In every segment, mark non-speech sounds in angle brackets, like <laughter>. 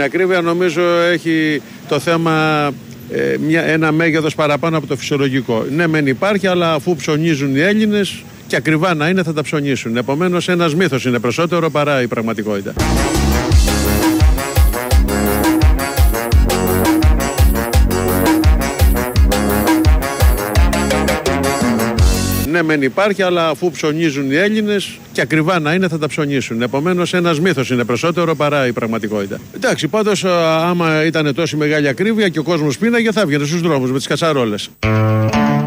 την ακρίβεια νομίζω έχει το θέμα ε, μια, ένα μέγεθος παραπάνω από το φυσιολογικό. Ναι μεν υπάρχει αλλά αφού ψωνίζουν οι Έλληνες και ακριβά να είναι θα τα ψωνίσουν. Επομένως ένας μύθος είναι περισσότερο παρά η πραγματικότητα. Ναι, μεν υπάρχει, αλλά αφού ψωνίζουν οι Έλληνες και ακριβά να είναι, θα τα ψωνίσουν. Επομένως, ένας μύθος είναι περισσότερο παρά η πραγματικότητα. Εντάξει, πάντως, άμα ήταν τόση μεγάλη ακρίβεια και ο κόσμος πίναγε, θα έβγαινε στους δρόμους με τις κατσαρόλες.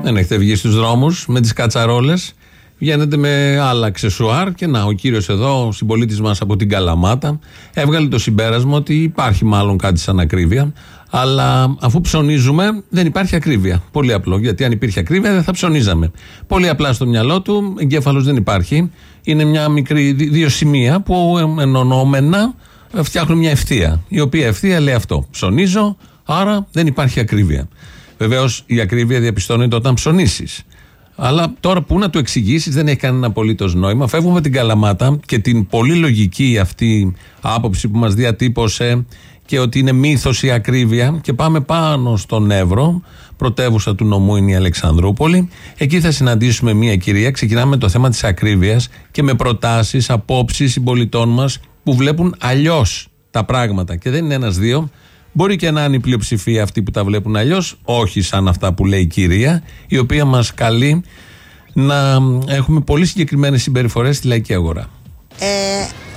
Δεν έχετε βγει στους δρόμους με τις κατσαρόλες. Βγαίνετε με άλλα αξεσουάρ και να, ο κύριος εδώ, ο συμπολίτης μας από την Καλαμάτα, έβγαλε το συμπέρασμα ότι υπάρχει μάλλον κάτι σαν ακρίβεια. Αλλά αφού ψωνίζουμε, δεν υπάρχει ακρίβεια. Πολύ απλό. Γιατί αν υπήρχε ακρίβεια, δεν θα ψωνίζαμε. Πολύ απλά στο μυαλό του, εγκέφαλος δεν υπάρχει. Είναι μια μικρή, δύο σημεία που ενωνόμενα φτιάχνουν μια ευθεία. Η οποία ευθεία λέει αυτό. Ψωνίζω, άρα δεν υπάρχει ακρίβεια. Βεβαίως η ακρίβεια διαπιστώνεται όταν ψωνίσεις. Αλλά τώρα που να το εξηγήσεις δεν έχει κανένα απολύτως νόημα. Φεύγουμε την Καλαμάτα και την πολύ λογική αυτή άποψη που μας διατύπωσε και ότι είναι μύθος η ακρίβεια και πάμε πάνω στον Εύρο, πρωτεύουσα του νομού είναι η Αλεξανδρούπολη. Εκεί θα συναντήσουμε μια κυρία. Ξεκινάμε με το θέμα της ακρίβειας και με προτάσεις, απόψεις συμπολιτών μας που βλέπουν αλλιώς τα πράγματα. Και δεν είναι ένα-δύο. Μπορεί και να είναι η πλειοψηφία αυτοί που τα βλέπουν αλλιώς, όχι σαν αυτά που λέει η κυρία, η οποία μας καλεί να έχουμε πολύ συγκεκριμένες συμπεριφορές στη λαϊκή αγορά. Ε,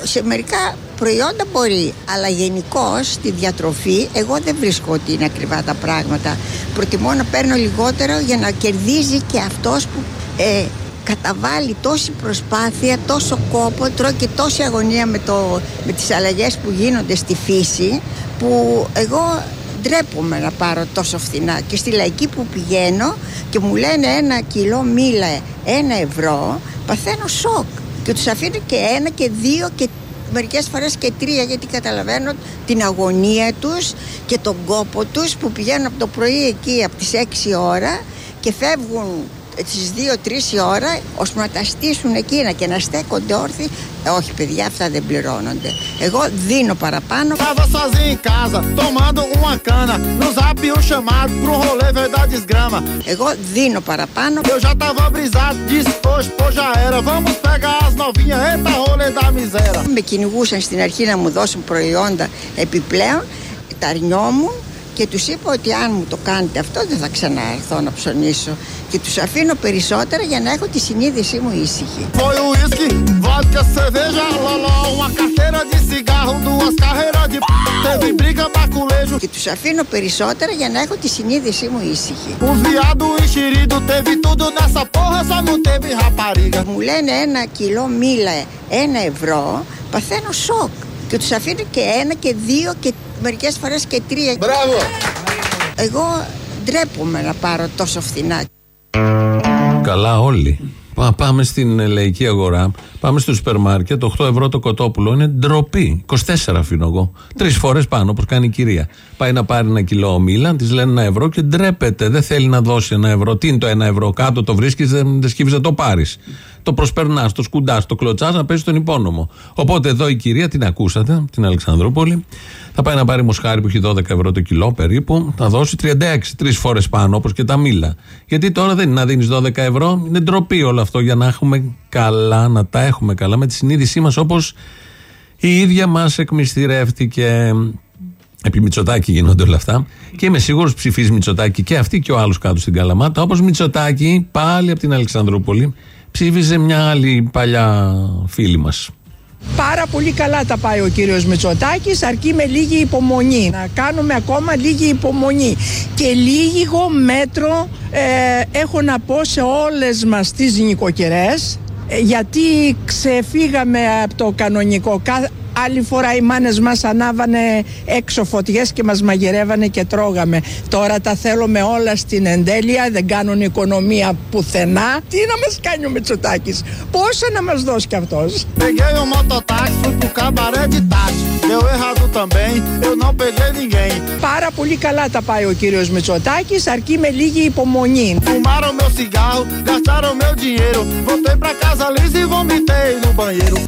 σε μερικά προϊόντα μπορεί, αλλά γενικώς στη διατροφή εγώ δεν βρίσκω ότι είναι ακριβά τα πράγματα. Προτιμώ να παίρνω λιγότερο για να κερδίζει και αυτός που ε, καταβάλει τόση προσπάθεια, τόσο κόπο, τρώει και τόση αγωνία με, το, με τις αλλαγές που γίνονται στη φύση που εγώ ντρέπομαι να πάρω τόσο φθηνά και στη λαϊκή που πηγαίνω και μου λένε ένα κιλό μήλα ένα ευρώ παθαίνω σοκ και τους αφήνω και ένα και δύο και μερικές φορές και τρία γιατί καταλαβαίνω την αγωνία τους και τον κόπο τους που πηγαίνουν από το πρωί εκεί από τις 6 ώρα και φεύγουν στις 2-3 η ώρα ώστε να τα στήσουν εκείνα και να στέκονται όρθιοι. Ε, όχι, παιδιά, αυτά δεν πληρώνονται. Εγώ δίνω παραπάνω. Tava sozinho em casa, tomando uma cana. No zap um chamado pro rolê verdade desgrama. Εγώ δίνω παραπάνω. Eu já tava brisado, disse hoje, pô já era. Vamos pegar as novinhas, eita rolê da miséria. Με κυνηγούσαν στην αρχή να μου δώσουν προϊόντα επιπλέον. Τα αρνιόμουν και τους είπα ότι αν μου το κάνετε αυτό δεν θα ξαναέρθω να ψωνίσω και τους αφήνω περισσότερα για να έχω τη συνείδησή μου ήσυχη. Και τους αφήνω περισσότερα για να έχω τη συνείδησή μου ήσυχη. Μου λένε ένα κιλό μήλα, ένα ευρώ, παθαίνω σοκ. Και τους αφήνω και ένα και δύο και μερικές φορές και τρία. Μπράβο! Εγώ ντρέπομαι να πάρω τόσο φθηνά. Καλά όλοι. Πάμε στην λαϊκή αγορά, πάμε στο σούπερ μάρκετ, 8 ευρώ το κοτόπουλο είναι ντροπή. 24 αφήνω εγώ. Τρεις φορές πάνω, όπως κάνει η κυρία. Πάει να πάρει ένα κιλό μήλα, της λένε ένα ευρώ και ντρέπεται. Δεν θέλει να δώσει ένα ευρώ. Τι είναι το ένα ευρώ, κάτω το βρίσκεις, δεν σκύβεις να το πάρεις το προσπερνάς, το σκουντάς, το κλωτσάς να παίζεις τον υπόνομο. Οπότε εδώ η κυρία την ακούσατε, την Αλεξανδρούπολη, θα πάει να πάρει μοσχάρι που έχει 12 ευρώ το κιλό περίπου, θα δώσει 36, τρεις φορές πάνω όπως και τα μήλα. Γιατί τώρα δεν είναι να δίνεις 12 ευρώ, είναι ντροπή όλο αυτό για να έχουμε καλά, να τα έχουμε καλά με τη συνείδησή μας όπως η ίδια μας εκμυστηρεύτηκε. Επί Μητσοτάκη γίνονται όλα αυτά. Και είμαι σίγουρος ψηφίζει Μητσοτάκη και αυτή και ο άλλος κάτω στην Καλαμάτα. Όπως Μητσοτάκη πάλι από την Αλεξανδρούπολη ψήφιζε μια άλλη παλιά φίλη μας. Πάρα πολύ καλά τα πάει ο κύριος Μητσοτάκης αρκεί με λίγη υπομονή να κάνουμε ακόμα λίγη υπομονή και λίγο μέτρο ε, έχω να πω σε όλες μας τις νοικοκυρές ε, γιατί ξεφύγαμε από το κανονικό Άλλη φορά οι μάνες μας ανάβανε έξω φωτιές και μας μαγειρεύανε και τρώγαμε. Τώρα τα θέλουμε όλα στην εντέλεια, δεν κάνουν οικονομία πουθενά. Τι να μας κάνει ο Μητσοτάκης, πόσα να μας δώσει κι αυτός; Πάρα πολύ καλά τα πάει ο κύριος Μητσοτάκης, αρκεί με λίγη υπομονή.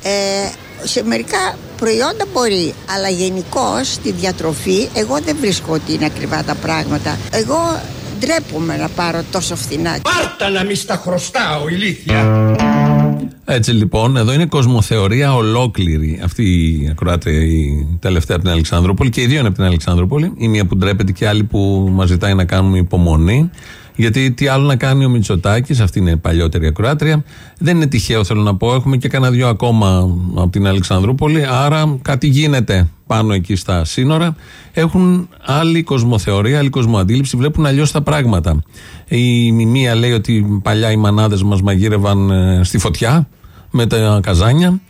Ε, σε μερικά προϊόντα μπορεί, αλλά γενικώ στη διατροφή εγώ δεν βρίσκω ότι είναι ακριβά τα πράγματα. Εγώ ντρέπομαι να πάρω τόσο φθηνά. Πάρτα να μη στα χρωστάω, ηλίθεια. Έτσι λοιπόν, εδώ είναι κοσμοθεωρία ολόκληρη. Αυτή η ακροάτρια, η τελευταία από την Αλεξανδρούπολη, και οι δύο είναι από την Αλεξανδρούπολη. Η μία που ντρέπεται και η άλλη που μας ζητάει να κάνουμε υπομονή. Γιατί τι άλλο να κάνει ο Μητσοτάκης, αυτή είναι η παλιότερη ακροάτρια. Δεν είναι τυχαίο, θέλω να πω. Έχουμε και κανένα δυο ακόμα από την Αλεξανδρούπολη. Άρα κάτι γίνεται πάνω εκεί στα σύνορα. Έχουν άλλη κοσμοθεωρία, άλλη κοσμοαντίληψη, βλέπουν αλλιώς τα πράγματα. Η μία λέει ότι παλιά οι μανάδες μας μαγείρευαν ε, στη φωτιά με τα καζάνια.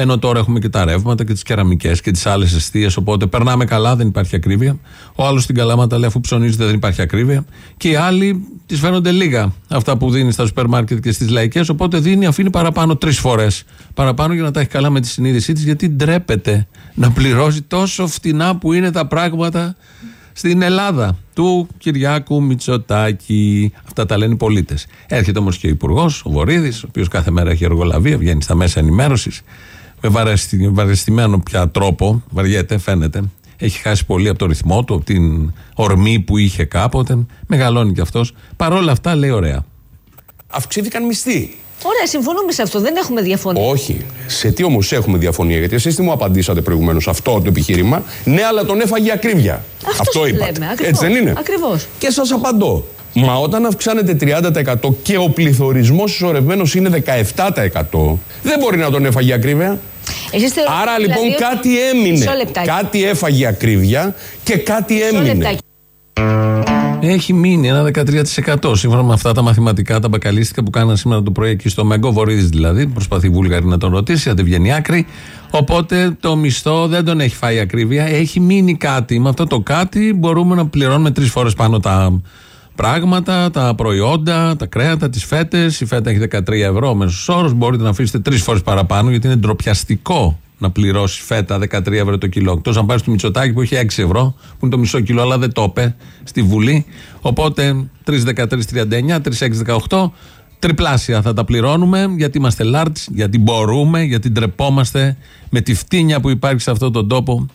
Ενώ τώρα έχουμε και τα ρεύματα και τις κεραμικές και τις άλλες αιστείες. Οπότε περνάμε καλά, δεν υπάρχει ακρίβεια. Ο άλλος στην Καλάματα λέει αφού ψωνίζεται δεν υπάρχει ακρίβεια. Και οι άλλοι τη φαίνονται λίγα αυτά που δίνει στα σούπερ μάρκετ και στις λαϊκές. Οπότε δίνει, αφήνει παραπάνω τρεις φορές. Παραπάνω για να τα έχει καλά με τη συνείδησή της, γιατί ντρέπεται να πληρώσει τόσο φτηνά που είναι τα πράγματα στην Ελλάδα του Κυριάκου Μητσοτάκη. Αυτά τα λένε οι πολίτες. Έρχεται όμως και ο Υπουργός, ο Βορύδης, ο οποίος κάθε μέρα έχει εργολαβία, βγαίνει στα μέσα ενημέρωσης με βαρεστημένο πια τρόπο, βαριέται, φαίνεται. Έχει χάσει πολύ από το ρυθμό του, από την ορμή που είχε κάποτε. Μεγαλώνει κι αυτός. Παρόλα αυτά λέει ωραία. Αυξήθηκαν μισθοί. Ωραία, συμφωνούμε σε αυτό. Δεν έχουμε διαφωνία. Όχι. Σε τι όμως έχουμε διαφωνία, γιατί εσείς τι μου απαντήσατε προηγουμένως αυτό το επιχείρημα. Ναι, αλλά τον έφαγε ακρίβεια. Αυτός, αυτό είπατε. Λέμε, Έτσι δεν είναι; Ακριβώς. Και σας απαντώ. Μα όταν αυξάνεται 30% και ο πληθωρισμός ισορρευμένο είναι 17%, δεν μπορεί να τον έφαγε ακρίβεια. Άρα λοιπόν δηλαδή, κάτι έμεινε. Κάτι έφαγε ακρίβεια και κάτι έμεινε. Έχει μείνει ένα 13% σύμφωνα με αυτά τα μαθηματικά, τα μπακαλίστικα που κάναν σήμερα το πρωί εκεί στο Μέγκο, Βορύδης δηλαδή. Προσπαθεί η Βούλγαρη να τον ρωτήσει, αν δεν βγαίνει άκρη. Οπότε το μισθό δεν τον έχει φάει ακρίβεια. Έχει μείνει κάτι. Με αυτό το κάτι μπορούμε να πληρώνουμε τρεις φορές πάνω τα πράγματα, τα προϊόντα, τα κρέατα, τις φέτες. Η φέτα έχει 13 ευρώ μέσος όρος. Μπορείτε να αφήσετε τρεις φορές παραπάνω γιατί είναι ντροπιαστικό να πληρώσει φέτα 13 ευρώ το κιλό. Εκτός αν πάρεις στο Μητσοτάκι που έχει 6 ευρώ, που είναι το μισό κιλό, αλλά δεν το είπε στη Βουλή. Οπότε 3,13,39, 3,6,18. Τριπλάσια θα τα πληρώνουμε γιατί είμαστε large, γιατί μπορούμε, γιατί ντρεπόμαστε με τη φτύνια που υπάρχει σε αυτόν τον τόπο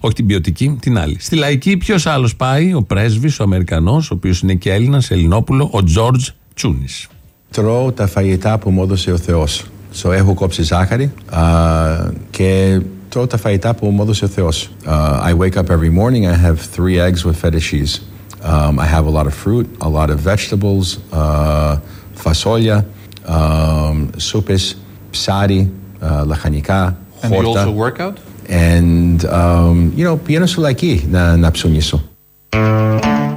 όχι την ποιοτική, την άλλη. Στη λαϊκή, ποιος άλλος πάει, ο πρέσβης, ο Αμερικανός, ο οποίος είναι και Έλληνας, Ελληνόπουλο, ο Τζόρτζ Τσούνης. Τρώω τα φαγητά που μου έδωσε ο Θεός. So, έχω κόψει ζάχαρη uh, και τρώω τα φαγητά που μου έδωσε ο Θεός. Uh, I wake up every morning, I have three eggs with feta cheese. Um, I have a lot of fruit, a lot of vegetables, uh, φασόλια, um, σούπες, ψάρι, uh, λαχανικά, χόρτα. And you also work out? And, um, you know, πηγαίνω στο λαϊκή να, να ψωνίσω.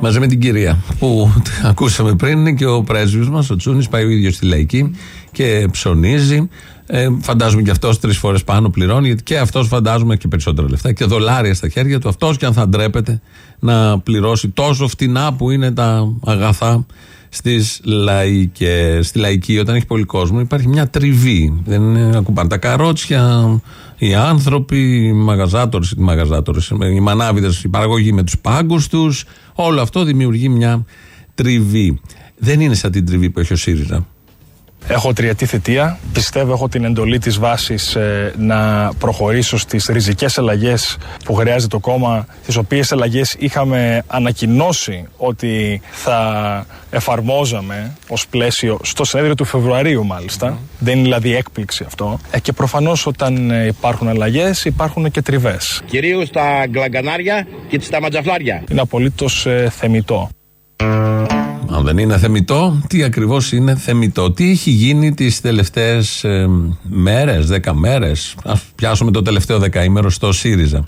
Μαζί με την κυρία που <laughs> ακούσαμε πριν είναι και ο πρέσβης μας, ο Τσούνης, πάει ο ίδιος στη λαϊκή και ψωνίζει. Ε, φαντάζομαι και αυτός τρεις φορές πάνω πληρώνει, γιατί και αυτός φαντάζομαι και περισσότερα λεφτά και δολάρια στα χέρια του. Αυτός και αν θα ντρέπεται να πληρώσει τόσο φτηνά που είναι τα αγαθά στις λαϊκές. Στη λαϊκή, όταν έχει πολύ κόσμο, υπάρχει μια τριβή. Δεν ακουπάνε τα καρότσια, οι άνθρωποι, οι μαγαζάτορες, οι μαγαζάτορες, οι μανάβιδες, η παραγωγή με τους πάγκους τους. Όλο αυτό δημιουργεί μια τριβή. Δεν είναι σαν την τριβή που έχει ο ΣΥΡΙΖΑ. Έχω τριετή θητεία. Πιστεύω έχω την εντολή της βάσης ε, να προχωρήσω στις ριζικές αλλαγές που χρειάζεται το κόμμα, τις οποίες αλλαγές είχαμε ανακοινώσει ότι θα εφαρμόζαμε ως πλαίσιο στο συνέδριο του Φεβρουαρίου μάλιστα. Δεν είναι δηλαδή έκπληξη αυτό. Ε, και προφανώς όταν ε, υπάρχουν αλλαγές υπάρχουν και τριβές. Κυρίως στα γκλαγκανάρια και στα ματζαφλάρια. Είναι απολύτως ε, θεμητό. Αν δεν είναι θεμητό, τι ακριβώς είναι θεμητό; Τι έχει γίνει τις τελευταίες ε, μέρες, δέκα μέρες; Α πιάσουμε το τελευταίο δεκαήμερο στο ΣΥΡΙΖΑ.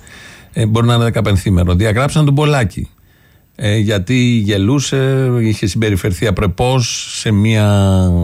Ε, μπορεί να είναι δεκαπενθήμερο. Διαγράψαν τον Πολάκη. Ε, γιατί γελούσε, είχε συμπεριφερθεί απρεπώς σε μια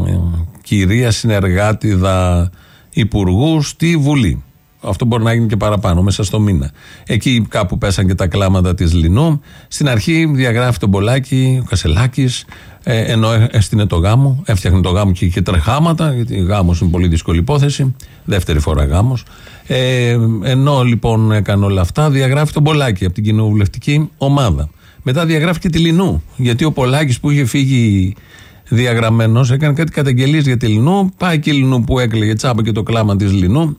ε, κυρία συνεργάτηδα υπουργούς στη Βουλή. Αυτό μπορεί να γίνει και παραπάνω, μέσα στο μήνα. Εκεί κάπου πέσαν και τα κλάματα της Λινού. Στην αρχή διαγράφει τον Πολάκη, ο Κασελάκης, ε, ενώ έστεινε το γάμο, έφτιαχνε το γάμο και είχε τρεχάματα, γιατί γάμος είναι πολύ δύσκολη υπόθεση. Δεύτερη φορά γάμος. Ε, ενώ λοιπόν έκανε όλα αυτά, διαγράφει τον Πολάκη από την κοινοβουλευτική ομάδα. Μετά διαγράφει και τη Λινού, γιατί ο Πολάκης που είχε φύγει διαγραμμένος έκανε κάτι καταγγελίες για τη Λινού. Πάει και η Λινού που έκλαιγε τσάμπα και το κλάμα της Λινού.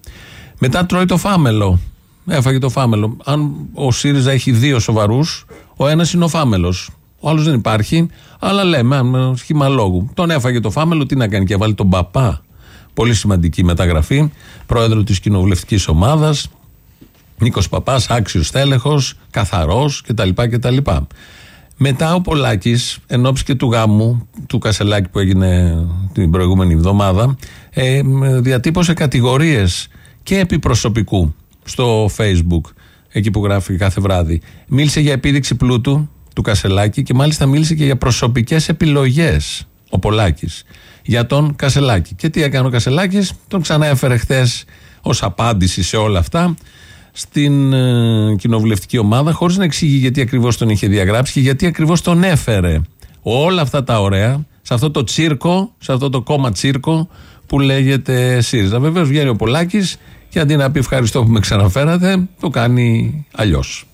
Μετά τρώει το φάμελο. Έφαγε το φάμελο. Αν ο ΣΥΡΙΖΑ έχει δύο σοβαρούς, ο ένας είναι ο φάμελος. Ο άλλος δεν υπάρχει, αλλά λέμε, σχήμα λόγου. Τον έφαγε το φάμελο, τι να κάνει και βάλει τον παπά. Πολύ σημαντική μεταγραφή. Πρόεδρο της κοινοβουλευτικής ομάδας. Νίκος Παπάς, άξιος τέλεχο, καθαρός κτλ. κτλ. Μετά ο Πολάκης, εν ώψη και του γάμου του Κασελάκη που έγινε την προηγούμενη εβδομάδα, ε, διατύπωσε κατηγορίες και επί προσωπικού στο Facebook, εκεί που γράφει κάθε βράδυ. Μίλησε για επίδειξη πλούτου του Κασελάκη και μάλιστα μίλησε και για προσωπικές επιλογές ο Πολάκης για τον Κασελάκη. Και τι έκανε ο Κασελάκης, τον ξαναέφερε χθες ως απάντηση σε όλα αυτά στην ε, κοινοβουλευτική ομάδα, χωρίς να εξηγεί γιατί ακριβώς τον είχε διαγράψει και γιατί ακριβώς τον έφερε. Όλα αυτά τα ωραία, σε αυτό το τσίρκο, σε αυτό το κόμμα τσίρκο που λέγεται ΣΥΡΙΖΑ. Βεβαίως βγαίνει ο Πολάκης και αντί να πει ευχαριστώ που με ξαναφέρατε, το κάνει αλλιώς.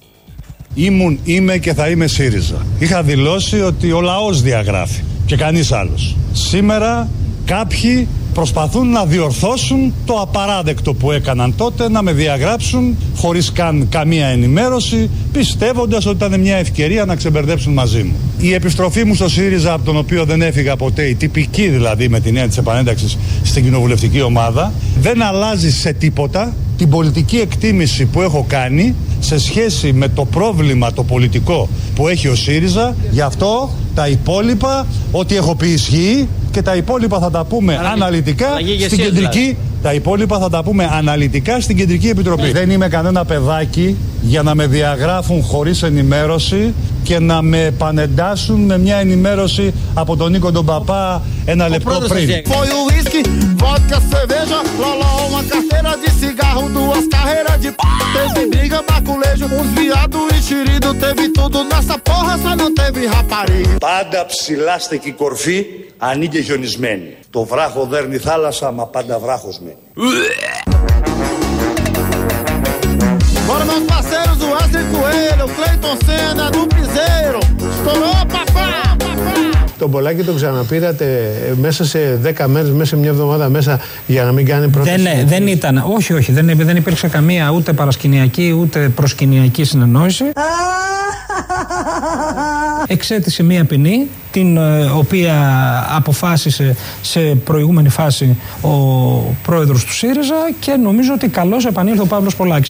Ήμουν, είμαι και θα είμαι ΣΥΡΙΖΑ. Είχα δηλώσει ότι ο λαός διαγράφει και κανείς άλλος. Σήμερα κάποιοι προσπαθούν να διορθώσουν το απαράδεκτο που έκαναν τότε, να με διαγράψουν χωρίς καν καμία ενημέρωση, πιστεύοντας ότι ήταν μια ευκαιρία να ξεμπερδέψουν μαζί μου. Η επιστροφή μου στο ΣΥΡΙΖΑ, από τον οποίο δεν έφυγα ποτέ, η τυπική δηλαδή με την έννοια της επανένταξης στην κοινοβουλευτική ομάδα, δεν αλλάζει σε τίποτα την πολιτική εκτίμηση που έχω κάνει σε σχέση με το πρόβλημα το πολιτικό που έχει ο ΣΥΡΙΖΑ. Γι' αυτό τα υπόλοιπα, ό,τι έχω πει ισχύει και τα υπόλοιπα θα τα πούμε αναλυτικά στην κεντρική. Τα υπόλοιπα θα τα πούμε αναλυτικά στην Κεντρική Επιτροπή. Δεν είμαι κανένα παιδάκι για να με διαγράφουν χωρίς ενημέρωση και να με επανεντάσουν με μια ενημέρωση από τον Νίκο τον Παπά ένα λεπτό πριν. vodka, cerveja, loló, uma carteira de cigarro, duas carreiras de p... Teve briga, baculejo, uns viado enxerido, teve tudo nessa porra, só não teve rapariga. Πάντα ψηλά στεκή κορφή, ανήκε χιονισμένη. Το βράχο δέρνει θάλασσα, μα πάντα βράχος μένει. Bora meus parceiros, o Wesley Coelho, o Cleiton Senna, do Piseiro. Estourou, papá! Τον Πολάκη τον ξαναπήρατε μέσα σε 10 μέρες, μέσα σε μια εβδομάδα μέσα για να μην κάνει πρόταση; Δεν, δεν ήταν. Όχι, όχι. Δεν, δεν υπήρξε καμία ούτε παρασκηνιακή ούτε προσκηνιακή συνεννόηση. <laughs> Εξέτησε μία ποινή την ε, οποία αποφάσισε σε προηγούμενη φάση ο πρόεδρος του ΣΥΡΙΖΑ και νομίζω ότι καλώς επανήλθε ο Παύλος Πολάκης.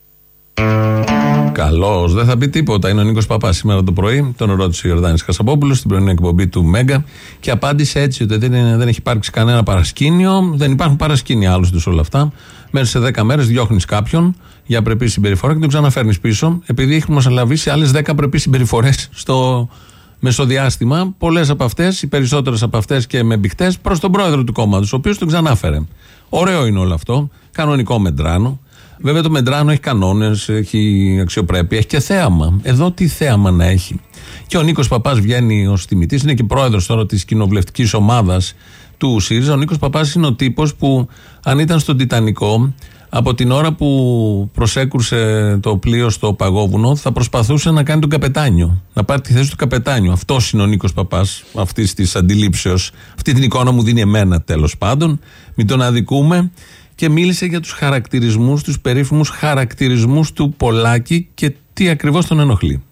Καλός, δεν θα πει τίποτα. Είναι ο Νίκος Παπάς σήμερα το πρωί. Τον ρώτησε ο Ιορδάνης Κασαπόπουλο στην πρωινή εκπομπή του Μέγκα και απάντησε έτσι ότι δεν, είναι, δεν έχει υπάρξει κανένα παρασκήνιο. Δεν υπάρχουν παρασκήνια άλλωστε σε όλα αυτά. Μέσα σε 10 μέρες διώχνεις κάποιον για απρεπή συμπεριφορά και τον ξαναφέρνεις πίσω, επειδή έχει σε άλλες 10 απρεπεί συμπεριφορές στο μεσοδιάστημα. Πολλές από αυτές, οι περισσότερες από αυτές και με μπιχτέ, προς τον πρόεδρο του κόμματος, ο οποίος τον ξανάφερε. Ωραίο είναι όλο αυτό. Κανονικό μεντράνο. Βέβαια το Μεντράνο έχει κανόνες, έχει αξιοπρέπεια, έχει και θέαμα. Εδώ τι θέαμα να έχει. Και ο Νίκος Παπάς βγαίνει ως τιμητής, είναι και πρόεδρος τώρα της κοινοβουλευτικής ομάδας του ΣΥΡΙΖΑ. Ο Νίκος Παπάς είναι ο τύπος που, αν ήταν στον Τιτανικό, από την ώρα που προσέκουρσε το πλοίο στο Παγόβουνο, θα προσπαθούσε να κάνει τον καπετάνιο. Να πάρει τη θέση του καπετάνιου. Αυτός είναι ο Νίκος Παπάς, αυτής της αντιλήψεως. Αυτή την εικόνα μου δίνει εμένα τέλος πάντων. Μην τον αδικούμε και μίλησε για τους χαρακτηρισμούς, τους περίφημους χαρακτηρισμούς του Πολάκη και τι ακριβώς τον ενοχλεί.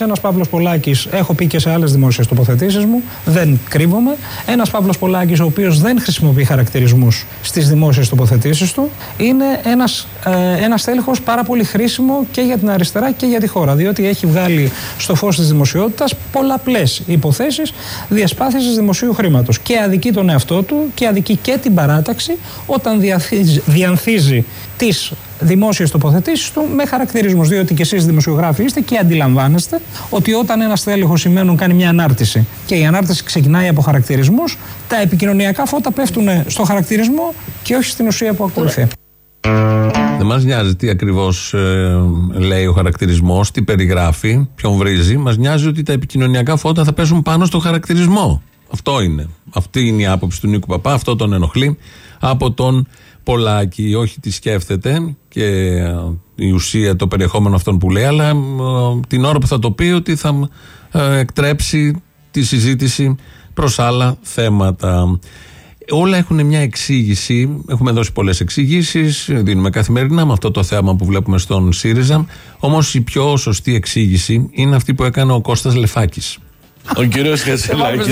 Ένας Παύλος Πολάκης, έχω πει και σε άλλες δημόσιες τοποθετήσεις μου, δεν κρύβομαι. Ένας Παύλος Πολάκης, ο οποίος δεν χρησιμοποιεί χαρακτηρισμούς στις δημόσιες τοποθετήσεις του, είναι ένας ε, ένας τέλεχος πάρα πολύ χρήσιμο και για την αριστερά και για τη χώρα. Διότι έχει βγάλει στο φως της δημοσιότητας πολλαπλές υποθέσεις διασπάθησης δημοσίου χρήματος. Και αδικεί τον εαυτό του και αδικεί και την παράταξη όταν διανθίζει τις δημόσιες τοποθετήσεις του με χαρακτηρισμού. Διότι και εσείς δημοσιογράφοι είστε και αντιλαμβάνεστε ότι όταν ένας τέλεχο σημαίνουν κάνει μια ανάρτηση και η ανάρτηση ξεκινάει από χαρακτηρισμούς, τα επικοινωνιακά φώτα πέφτουν στο χαρακτηρισμό και όχι στην ουσία που ακολουθεί. Δεν μας νοιάζει τι ακριβώς ε, λέει ο χαρακτηρισμός, τι περιγράφει, ποιον βρίζει. Μας νοιάζει ότι τα επικοινωνιακά φώτα θα πέσουν πάνω στο χαρακτηρισμό. Αυτό είναι. Αυτή είναι η άποψη του Νίκου Παπά. Αυτό τον ενοχλεί από τον Πολάκη. Όχι τι σκέφτεται και ε, η ουσία, το περιεχόμενο αυτών που λέει, αλλά ε, την ώρα που θα το πει ότι θα εκτρέψει τη συζήτηση προς άλλα θέματα. όλα έχουν μια εξήγηση. Έχουμε δώσει πολλές εξηγήσεις, δίνουμε καθημερινά με αυτό το θέαμα που βλέπουμε στον ΣΥΡΙΖΑ. Όμως η πιο σωστή εξήγηση είναι αυτή που έκανε ο Κώστας Λεφάκης ο κύριος Κασελάκη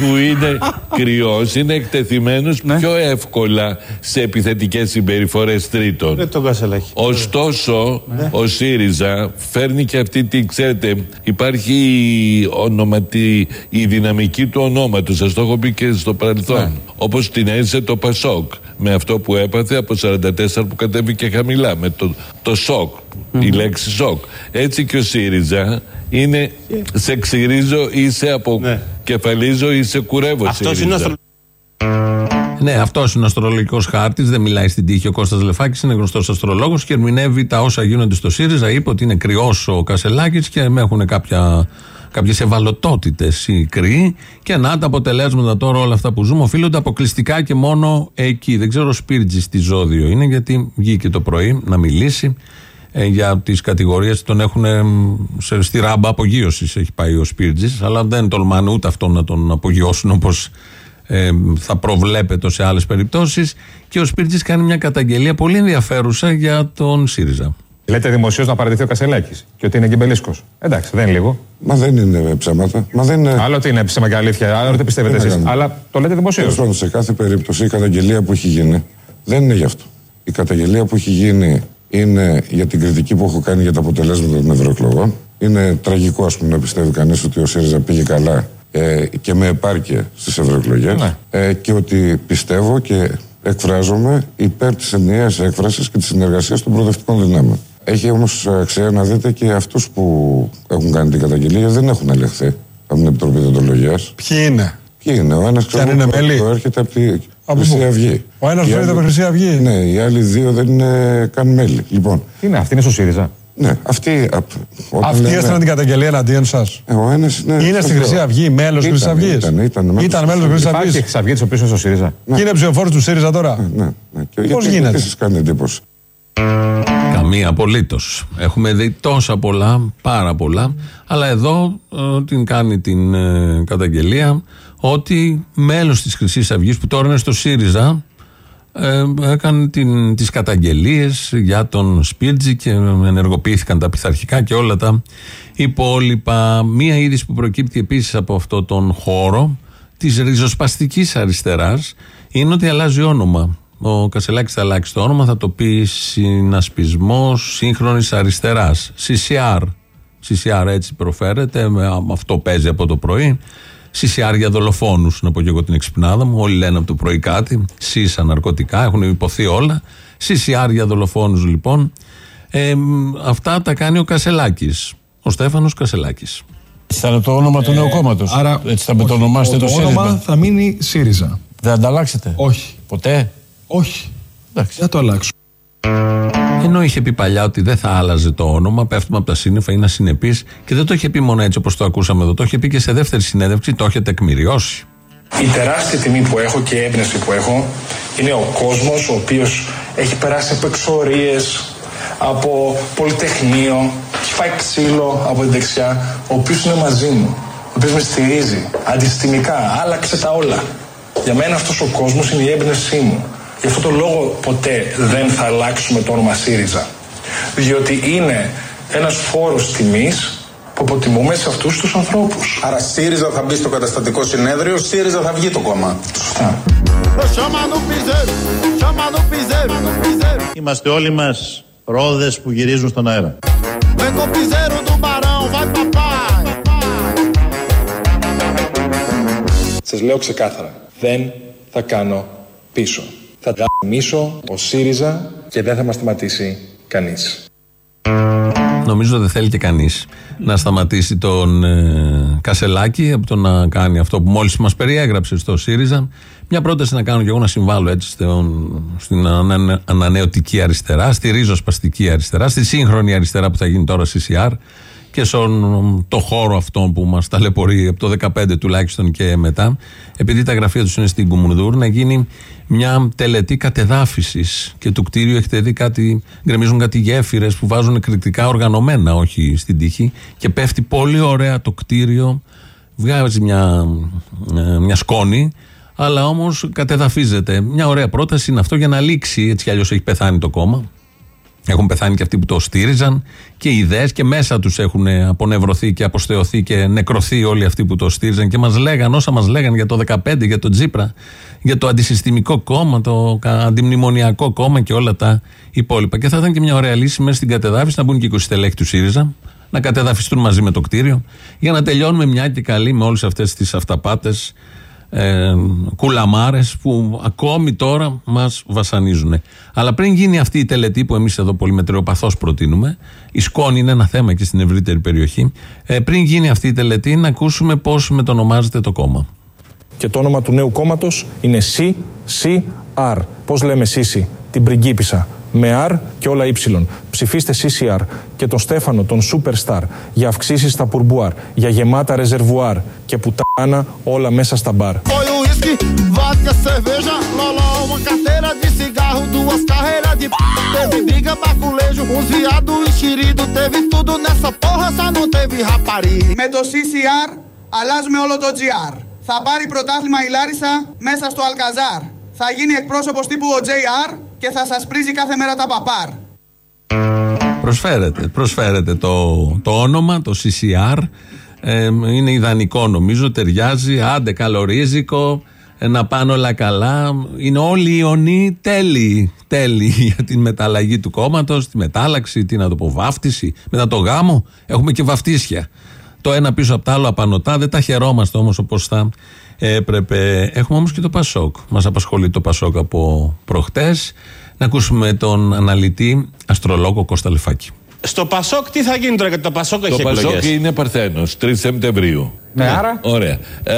που είναι κρυός, είναι εκτεθειμένος ναι. πιο εύκολα σε επιθετικές συμπεριφορές τρίτων. Δεν τον Κασελάκη. Ωστόσο, ναι. ο ΣΥΡΙΖΑ φέρνει και αυτή τη, ξέρετε, υπάρχει η, ονοματι, η δυναμική του ονόματος. Σας το έχω πει και στο παρελθόν. Ναι. Όπως την έζησε το Πασόκ. Με αυτό που έπαθε από 44 που κατέβηκε χαμηλά. Με το, το σοκ. Η λέξη σοκ. Έτσι και ο ΣΥΡΙΖΑ είναι σε ξυρίζω ή σε αποκεφαλίζω ή σε κουρεύω. Αυτός είναι αστρο... Ναι, αυτός είναι ο αστρολογικός χάρτης. Δεν μιλάει στην τύχη ο Κώστας Λεφάκης, είναι γνωστός αστρολόγος και ερμηνεύει τα όσα γίνονται στο ΣΥΡΙΖΑ. Είπε ότι είναι κρυός ο Κασελάκης και έχουν κάποια κάποιες ευαλωτότητες οι κρύοι. Και να τα αποτελέσματα τώρα όλα αυτά που ζούμε οφείλονται αποκλειστικά και μόνο εκεί. Δεν ξέρω ο Σπίρτζης τι ζώδιο είναι, γιατί βγήκε το πρωί να μιλήσει ε, για τις κατηγορίες. Τον έχουν σε, στη ράμπα απογείωσης έχει πάει ο Σπίρτζης, αλλά δεν τολμάνε ούτε αυτό να τον απογειώσουν όπως ε, θα προβλέπεται σε άλλες περιπτώσεις. Και ο Σπίρτζης κάνει μια καταγγελία πολύ ενδιαφέρουσα για τον ΣΥΡΙΖΑ. Λέτε δημοσίως να παραιτηθεί ο Κασελάκης και ότι είναι γκυμπελίσκο. Εντάξει, δεν είναι λίγο. Μα δεν είναι ψέματα. Μα δεν είναι... Άλλο ότι είναι ψέμα και αλήθεια, άλλο ότι πιστεύετε εσείς. Αλλά το λέτε δημοσίως. σε κάθε περίπτωση η καταγγελία που έχει γίνει δεν είναι γι' αυτό. Η καταγγελία που έχει γίνει είναι για την κριτική που έχω κάνει για τα αποτελέσματα των ευρωεκλογών. Είναι τραγικό, ας πούμε, να πιστεύει κανείς ότι ο ΣΥΡΙΖΑ πήγε καλά ε, και με επάρκεια στις ευρωεκλογές. Ναι. Ε, και ότι πιστεύω και εκφράζομαι υπέρ της ενιαίας έκφρασης και της συνεργασίας των προοδευτικών δυνάμεων. Έχει όμως αξία να δείτε και αυτούς που έχουν κάνει την καταγγελία γιατί δεν έχουν ελεγχθεί από την Επιτροπή Διοντολογίας. Ποιοι είναι; Ποιοι είναι; Ο ένας ξέρω είναι μέλη; έρχεται από τη Χρυσή Αυγή. Ο ένας φαίνεται από Χρυσή Αυγή. Ναι, οι άλλοι δύο δεν είναι καν μέλη. Λοιπόν. Τι είναι, αυτή είναι στο ΣΥΡΙΖΑ; Ναι, αυτή. Αυτοί λέμε... έστειλαν την καταγγελία εναντίον σας. Ε, ο ένας είναι. Είναι στη Χρυσή Αυγή, μέλος τη Χρυσής Αυγής. Ήταν, ήταν, ήταν μέλος τη Χρυσής Αυγής. Υπάρχει Χρυσή Αυγή της οποίας είναι στο ΣΥΡΙΖΑ; Ναι. Και είναι ψηφοφόρος του ΣΥΡΙΖΑ τώρα. Ναι, ναι. Πώς γίνεται; Τι σας κάνει εντύπωση; Καμία απολύτως. Έχουμε δει τόσα πολλά, πάρα πολλά. Αλλά εδώ ε, την κάνει την ε, καταγγελία ότι μέλος της Χρυσής Αυγής που τώρα είναι στο ΣΥΡΙΖΑ ε, έκανε την, τις καταγγελίες για τον Σπίρτζη και ενεργοποιήθηκαν τα πειθαρχικά και όλα τα υπόλοιπα. Μία είδηση που προκύπτει επίσης από αυτό τον χώρο της ριζοσπαστικής αριστεράς είναι ότι αλλάζει όνομα. Ο Κασελάκης θα αλλάξει το όνομα, θα το πει συνασπισμός σύγχρονης αριστεράς. CCR. CCR έτσι προφέρεται, αυτό παίζει από το πρωί. CCR για δολοφόνους, να πω και εγώ την εξυπνάδα μου. Όλοι λένε από το πρωί κάτι. ΣΥΣΑ ναρκωτικά, έχουν υποθεί όλα. CCR για δολοφόνους λοιπόν. Ε, αυτά τα κάνει ο Κασελάκης. Ο Στέφανος Κασελάκης. Θα είναι το όνομα του ε, νέου κόμματος. Άρα έτσι θα με το ονομάσετε το, το ΣΥΡΙΖΑ. Το όνομα θα μείνει ΣΥΡΙΖΑ. Δεν ανταλλάξετε; Όχι. Ποτέ; Όχι. Εντάξει. Θα το αλλάξω. Ενώ είχε πει παλιά ότι δεν θα άλλαζε το όνομα, πέφτουμε από τα σύννεφα, είναι ασυνεπή και δεν το είχε πει μόνο έτσι όπως το ακούσαμε εδώ. Το είχε πει και σε δεύτερη συνέντευξη, το είχε τεκμηριώσει. Η τεράστια τιμή που έχω και η έμπνευση που έχω είναι ο κόσμος ο οποίος έχει περάσει από εξορίες, από πολυτεχνείο, έχει φάει ξύλο από την δεξιά, ο οποίος είναι μαζί μου, ο οποίος με στηρίζει αντιστημικά, άλλαξε τα όλα. Για μένα αυτός ο κόσμος είναι η έμπνευσή μου. Γι' αυτό το λόγο ποτέ δεν θα αλλάξουμε το όνομα ΣΥΡΙΖΑ. Διότι είναι ένας φόρος τιμής που αποτιμούμε σε αυτούς τους ανθρώπους. Άρα ΣΥΡΙΖΑ θα μπει στο καταστατικό συνέδριο, ΣΥΡΙΖΑ θα βγει το κόμμα. Σωστά. Είμαστε όλοι μας ρόδες που γυρίζουν στον αέρα. Σας λέω ξεκάθαρα, δεν θα κάνω πίσω θα γαμίσω ο ΣΥΡΙΖΑ και δεν θα μας σταματήσει κανείς. Νομίζω δεν θέλει και κανείς να σταματήσει τον ε, Κασελάκη από το να κάνει αυτό που μόλις μας περιέγραψε στο ΣΥΡΙΖΑ. Μια πρόταση να κάνω και εγώ να συμβάλλω έτσι στην ανανεωτική αριστερά, στη ρίζοσπαστική αριστερά, στη σύγχρονη αριστερά που θα γίνει τώρα CCR και στον το χώρο αυτό που μας ταλαιπωρεί από το 2015 τουλάχιστον και μετά, επειδή τα γραφεία τους είναι στην Κουμουνδούρ, να γίνει μια τελετή κατεδάφισης. Και του κτίριου έχετε δει κάτι, γκρεμίζουν κάτι γέφυρες που βάζουν εκρηκτικά οργανωμένα, όχι στην τύχη, και πέφτει πολύ ωραία το κτίριο, βγάζει μια, ε, μια σκόνη Αλλά όμως κατεδαφίζεται. Μια ωραία πρόταση είναι αυτό για να λήξει. Έτσι κι αλλιώς έχει πεθάνει το κόμμα. Έχουν πεθάνει και αυτοί που το στήριζαν και οι ιδέες και μέσα τους έχουν απονευρωθεί και αποστεωθεί και νεκρωθεί όλοι αυτοί που το στήριζαν και μας λέγαν όσα μας λέγαν για το 15, για το Τζίπρα, για το αντισυστημικό κόμμα, το αντιμνημονιακό κόμμα και όλα τα υπόλοιπα. Και θα ήταν και μια ωραία λύση μέσα στην κατεδάφιση να μπουν και 20 τελέχη του ΣΥΡΙΖΑ, να κατεδαφιστούν μαζί με το κτίριο, για να τελειώνουμε μια και καλή με όλες αυτές τις αυταπάτες ε, κουλαμάρες που ακόμη τώρα μας βασανίζουν. Αλλά πριν γίνει αυτή η τελετή που εμείς εδώ πολύ μετριοπαθώ προτείνουμε, η σκόνη είναι ένα θέμα και στην ευρύτερη περιοχή. Ε, πριν γίνει αυτή η τελετή, να ακούσουμε πώς μετονομάζεται το κόμμα. Και το όνομα του νέου κόμματος είναι CCR. Πώς λέμε CC, την πριγκίπισσα με R και όλα Y. Ψηφίστε CCR και τον Στέφανο, τον Superstar, για αυξήσεις στα πουρμπουάρ, για γεμάτα ρεζερβουάρ και πουτάνα όλα μέσα στα μπαρ. Με το CCR αλλάζουμε όλο το GR. Θα πάρει πρωτάθλημα η Λάρισα μέσα στο Αλκαζάρ. Θα γίνει εκπρόσωπος τύπου ο JR και θα σας πρίζει κάθε μέρα τα παπάρ. Προσφέρεται, προσφέρεται το, το όνομα, το CCR. Ε, είναι ιδανικό νομίζω, ταιριάζει, άντε καλορίζικο, ε, να πάνε όλα καλά. Είναι όλοι οι ιονοί τέλειοι, τέλειοι <laughs> για την μεταλλαγή του κόμματος, τη μετάλλαξη, τι να το πω, βάφτιση. Μετά το γάμο έχουμε και βαφτίσια. Το ένα πίσω από το άλλο απανοτά, δεν τα χαιρόμαστε όμως όπως θα έπρεπε. Έχουμε όμως και το Πασόκ. Μας απασχολεί το Πασόκ από προχτές. Να ακούσουμε τον αναλυτή αστρολόγο Κώστα Λεφάκη. Στο Πασόκ τι θα γίνει τώρα γιατί το Πασόκ έχει εκλογές. Το Πασόκ είναι Παρθένος, 3 Σεπτεμβρίου. Ναι, ναι, άρα. Ωραία. Ε,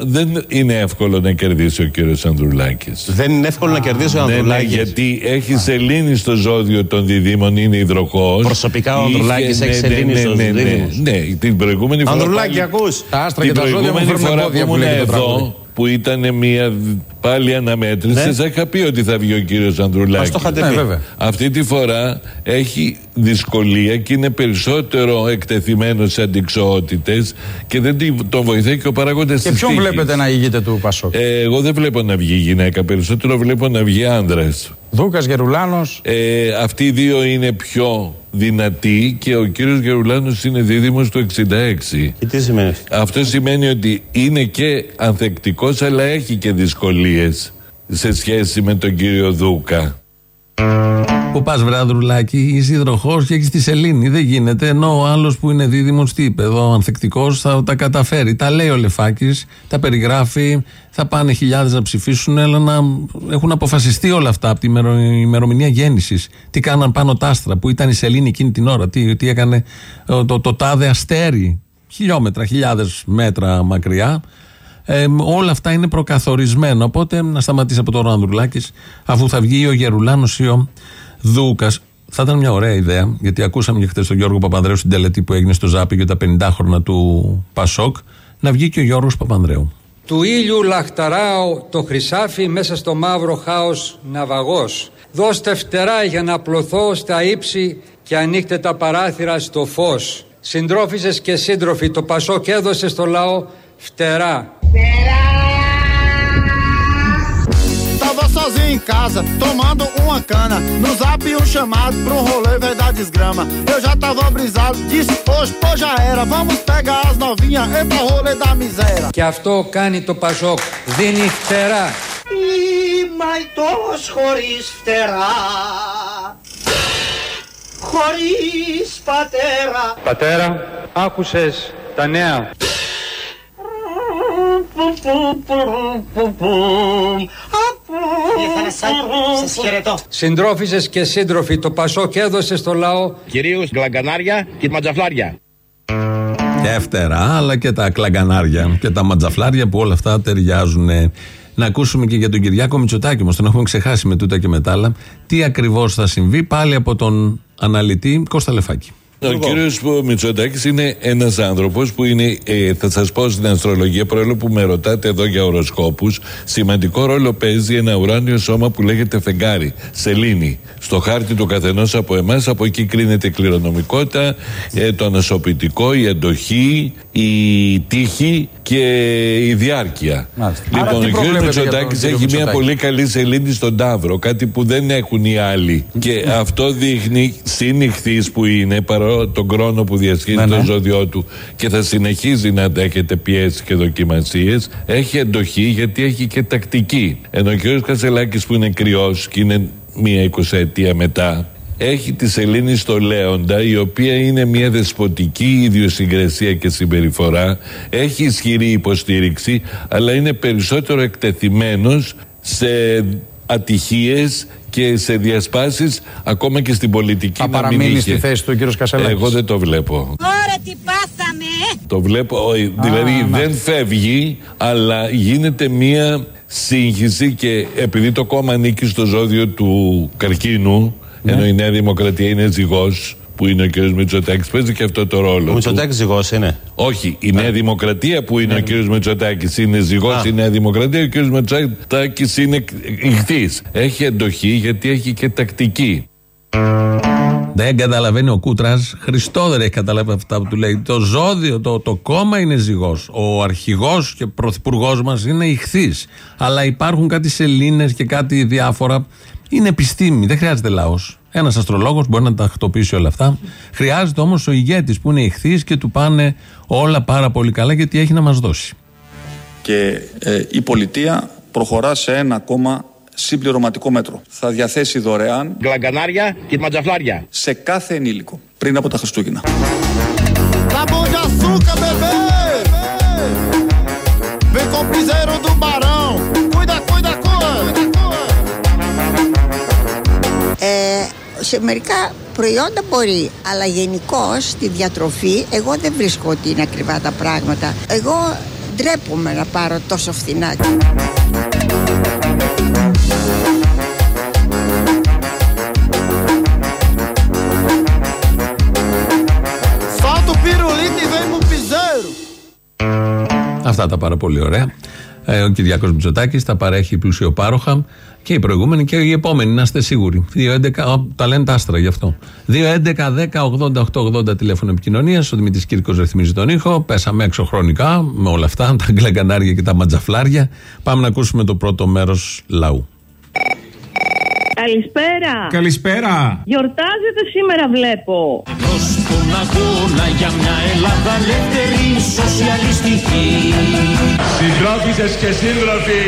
δεν είναι εύκολο να κερδίσει ο κύριος Ανδρουλάκης. Δεν είναι εύκολο να κερδίσει ο Ανδρουλάκη. Ναι, ναι, γιατί έχει σελήνη στο ζώδιο των διδήμων, είναι υδροχός. Προσωπικά ο Ανδρουλάκης έχει σελήνη ναι, στο ναι, ναι, ναι, την προηγούμενη φορά. Ανδρουλάκη, ακούς. Τα άστρα και τα ζώδια μου που ήμουν εδώ που ήταν μια πάλι αναμέτρηση, ναι. είχα πει ότι θα βγει ο κύριος Ανδρουλάκης. το είχατε πει. Ναι, Αυτή τη φορά έχει δυσκολία και είναι περισσότερο εκτεθειμένος σε αντικσοότητες και δεν τον βοηθάει και ο παράγοντας της Και ποιον βλέπετε να ηγείται του Πασόκ; Ε, εγώ δεν βλέπω να βγει γυναίκα, περισσότερο βλέπω να βγει άντρας. Δούκας, Γερουλάνος. Ε, αυτοί οι δύο είναι πιο δυνατοί και ο κύριος Γερουλάνος είναι δίδυμος του 66. Και τι σημαίνει. Αυτό σημαίνει ότι είναι και ανθεκτικός αλλά έχει και δυσκολίες σε σχέση με τον κύριο Δούκα. Που πας βράδρουλάκι, είσαι υδροχός και έχεις τη σελήνη. Δεν γίνεται. Ενώ ο άλλος που είναι δίδυμος, τι είπε εδώ, ανθεκτικός, θα τα καταφέρει. Τα λέει ο Λεφάκης, τα περιγράφει. Θα πάνε χιλιάδες να ψηφίσουν, αλλά να έχουν αποφασιστεί όλα αυτά από την ημερομηνία γέννησης. Τι κάναν πάνω τα άστρα, που ήταν η σελήνη εκείνη την ώρα. Τι, τι έκανε το, το, το τάδε αστέρι. Χιλιόμετρα, χιλιάδες μέτρα μακριά. Ε, όλα αυτά είναι προκαθορισμένα. Οπότε να σταματήσει από τώρα ο Ανδρουλάκης, αφού θα βγει ο Γερουλάνος ή ο Δούκας. Θα ήταν μια ωραία ιδέα, γιατί ακούσαμε και χθες τον Γιώργο Παπανδρέου στην τελετή που έγινε στο Ζάπη για τα 50 χρόνια του Πασόκ, να βγει και ο Γιώργος Παπανδρέου. Του ήλιου λαχταράω το χρυσάφι μέσα στο μαύρο χάος ναυαγός. Δώστε φτερά για να πλωθώ στα ύψη και ανοίχτε τα παράθυρα στο φως. Συντρόφισσες και σύντροφοι, το Πασόκ έδωσε στο λαό φτερά. Tava sozinho em casa, tomando uma cana. No zap um chamado pro um rolê veio da desgrama. Eu já tava brisado, disse hoje, pô já era. Vamos pegar as novinhas, eita rolê da miséria. Και αυτό κάνει το Πασόκ, δίνει φτερά. Μαϊτός χωρίς φτερά. Χωρίς πατέρα. Πατέρα, άκουσες τα νέα. Σας χαιρετώ. Συντρόφισσες και σύντροφοι, το Πασόκ έδωσε στο λαό Κυρίως γλαγκανάρια και ματζαφλάρια. Και φτερά, αλλά και τα κλαγκανάρια και τα ματζαφλάρια που όλα αυτά ταιριάζουν. Να ακούσουμε και για τον Κυριάκο Μητσοτάκη, όμως τον έχουμε ξεχάσει με τούτα και με τα άλλα. Τι ακριβώς θα συμβεί, πάλι από τον αναλυτή Κώστα Λεφάκη. Ο κύριος Μητσοτάκης είναι ένας άνθρωπος που είναι, ε, θα σας πω στην αστρολογία, παρόλο που με ρωτάτε εδώ για οροσκόπους, σημαντικό ρόλο παίζει ένα ουράνιο σώμα που λέγεται φεγγάρι, σελήνη. Στο χάρτη του καθενός από εμάς, από εκεί κρίνεται η κληρονομικότητα, ε, το ανασωπητικό, η αντοχή, η τύχη και η διάρκεια. Μάλιστα. Λοιπόν, Άρα τι ο κ. προβλέπετε για τον Μητσοτάκης κύριο έχει μια Μητσοτάκη; πολύ καλή σελήνη στον Ταύρο, κάτι που δεν έχουν οι άλλοι. και αυτό δείχνει συνηχθή που είναι, παρό τον χρόνο που διασχίζει Ναι, το ναι. ζώδιό του και θα συνεχίζει να αντέχεται πιέσει και δοκιμασίες. Έχει εντοχή γιατί έχει και τακτική. Ενώ ο κ. Κασελάκης που είναι κρυός και είναι μία εικοσαετία μετά, έχει τη σελήνη στο Λέοντα, η οποία είναι μια δεσποτική ιδιοσυγκρασία και συμπεριφορά, έχει ισχυρή υποστήριξη, αλλά είναι περισσότερο εκτεθειμένος σε ατυχίες και σε διασπάσεις ακόμα και στην πολιτική Θα να μην παραμείνει είχε. στη θέση του ο κύριος Κασελάκης. Εγώ δεν το βλέπω. Ωραία τι πάθαμε Το βλέπω, ο- δηλαδή δεν φεύγει, αλλά γίνεται μία σύγχυση και επειδή το κόμμα ανήκει στο ζώδιο του καρκίνου, ενώ η Νέα Δημοκρατία είναι ζυγός, που είναι ο κ. Μητσοτάκης, παίζει και αυτό το ρόλο. Ο Μητσοτάκης ζυγός είναι. Όχι, η Νέα Δημοκρατία που είναι ο κ. Μητσοτάκης είναι ζυγός η Νέα Δημοκρατία, ο κ. Μητσοτάκης είναι ηχθής. Έχει εντοχή γιατί έχει και τακτική. Δεν καταλαβαίνει ο Κούτρας. Χριστό δεν έχει καταλάβει αυτά που του λέει. Το ζώδιο, το, το κόμμα είναι ζυγός. Ο αρχηγός και πρωθυπουργός μας είναι ηχθής. Αλλά υπάρχουν κάτι σελήνε και κάτι διάφορα. Είναι επιστήμη, δεν χρειάζεται λαός. Ένας αστρολόγος μπορεί να τα χτυπήσει όλα αυτά. Χρειάζεται όμως ο ηγέτης που είναι ηχθής και του πάνε όλα πάρα πολύ καλά γιατί έχει να μας δώσει. και ε, η πολιτεία προχωρά σε ένα ακόμα συμπληρωματικό μέτρο. Θα διαθέσει δωρεάν Γλαγκανάρια και ματζαφλάρια. σε κάθε ενήλικο πριν από τα Χριστούγεννα. Tá bom de açúcar, bebê! Vem com σε μερικά προϊόντα μπορεί, αλλά γενικώ στη διατροφή εγώ δεν βρίσκω ότι είναι ακριβά τα πράγματα. Εγώ ντρέπομαι να πάρω τόσο φθηνά. Solta o pirulito e vem pro piseiro. Αυτά τα πάρα πολύ ωραία. Ε, ο Κυριάκος Μητσοτάκης τα παρέχει πλουσιοπάροχα και οι προηγούμενοι και οι επόμενοι, να είστε σίγουροι. 2.11, α, τα λένε τα άστρα γι' αυτό. 2.11.10.80.880 τηλέφωνο επικοινωνίας. Ο Δημήτρης Κύρκος ρυθμίζει τον ήχο. Πέσαμε έξω χρονικά με όλα αυτά, τα γκλαγκανάρια και τα ματζαφλάρια. Πάμε να ακούσουμε το πρώτο μέρος λαού. Καλησπέρα. Καλησπέρα. Γιορτάζετε σήμερα, βλέπω. Στον αγώνα για μια Ελλάδα ελεύθερη σοσιαλιστική. Συντρόφισσες και σύντροφοι,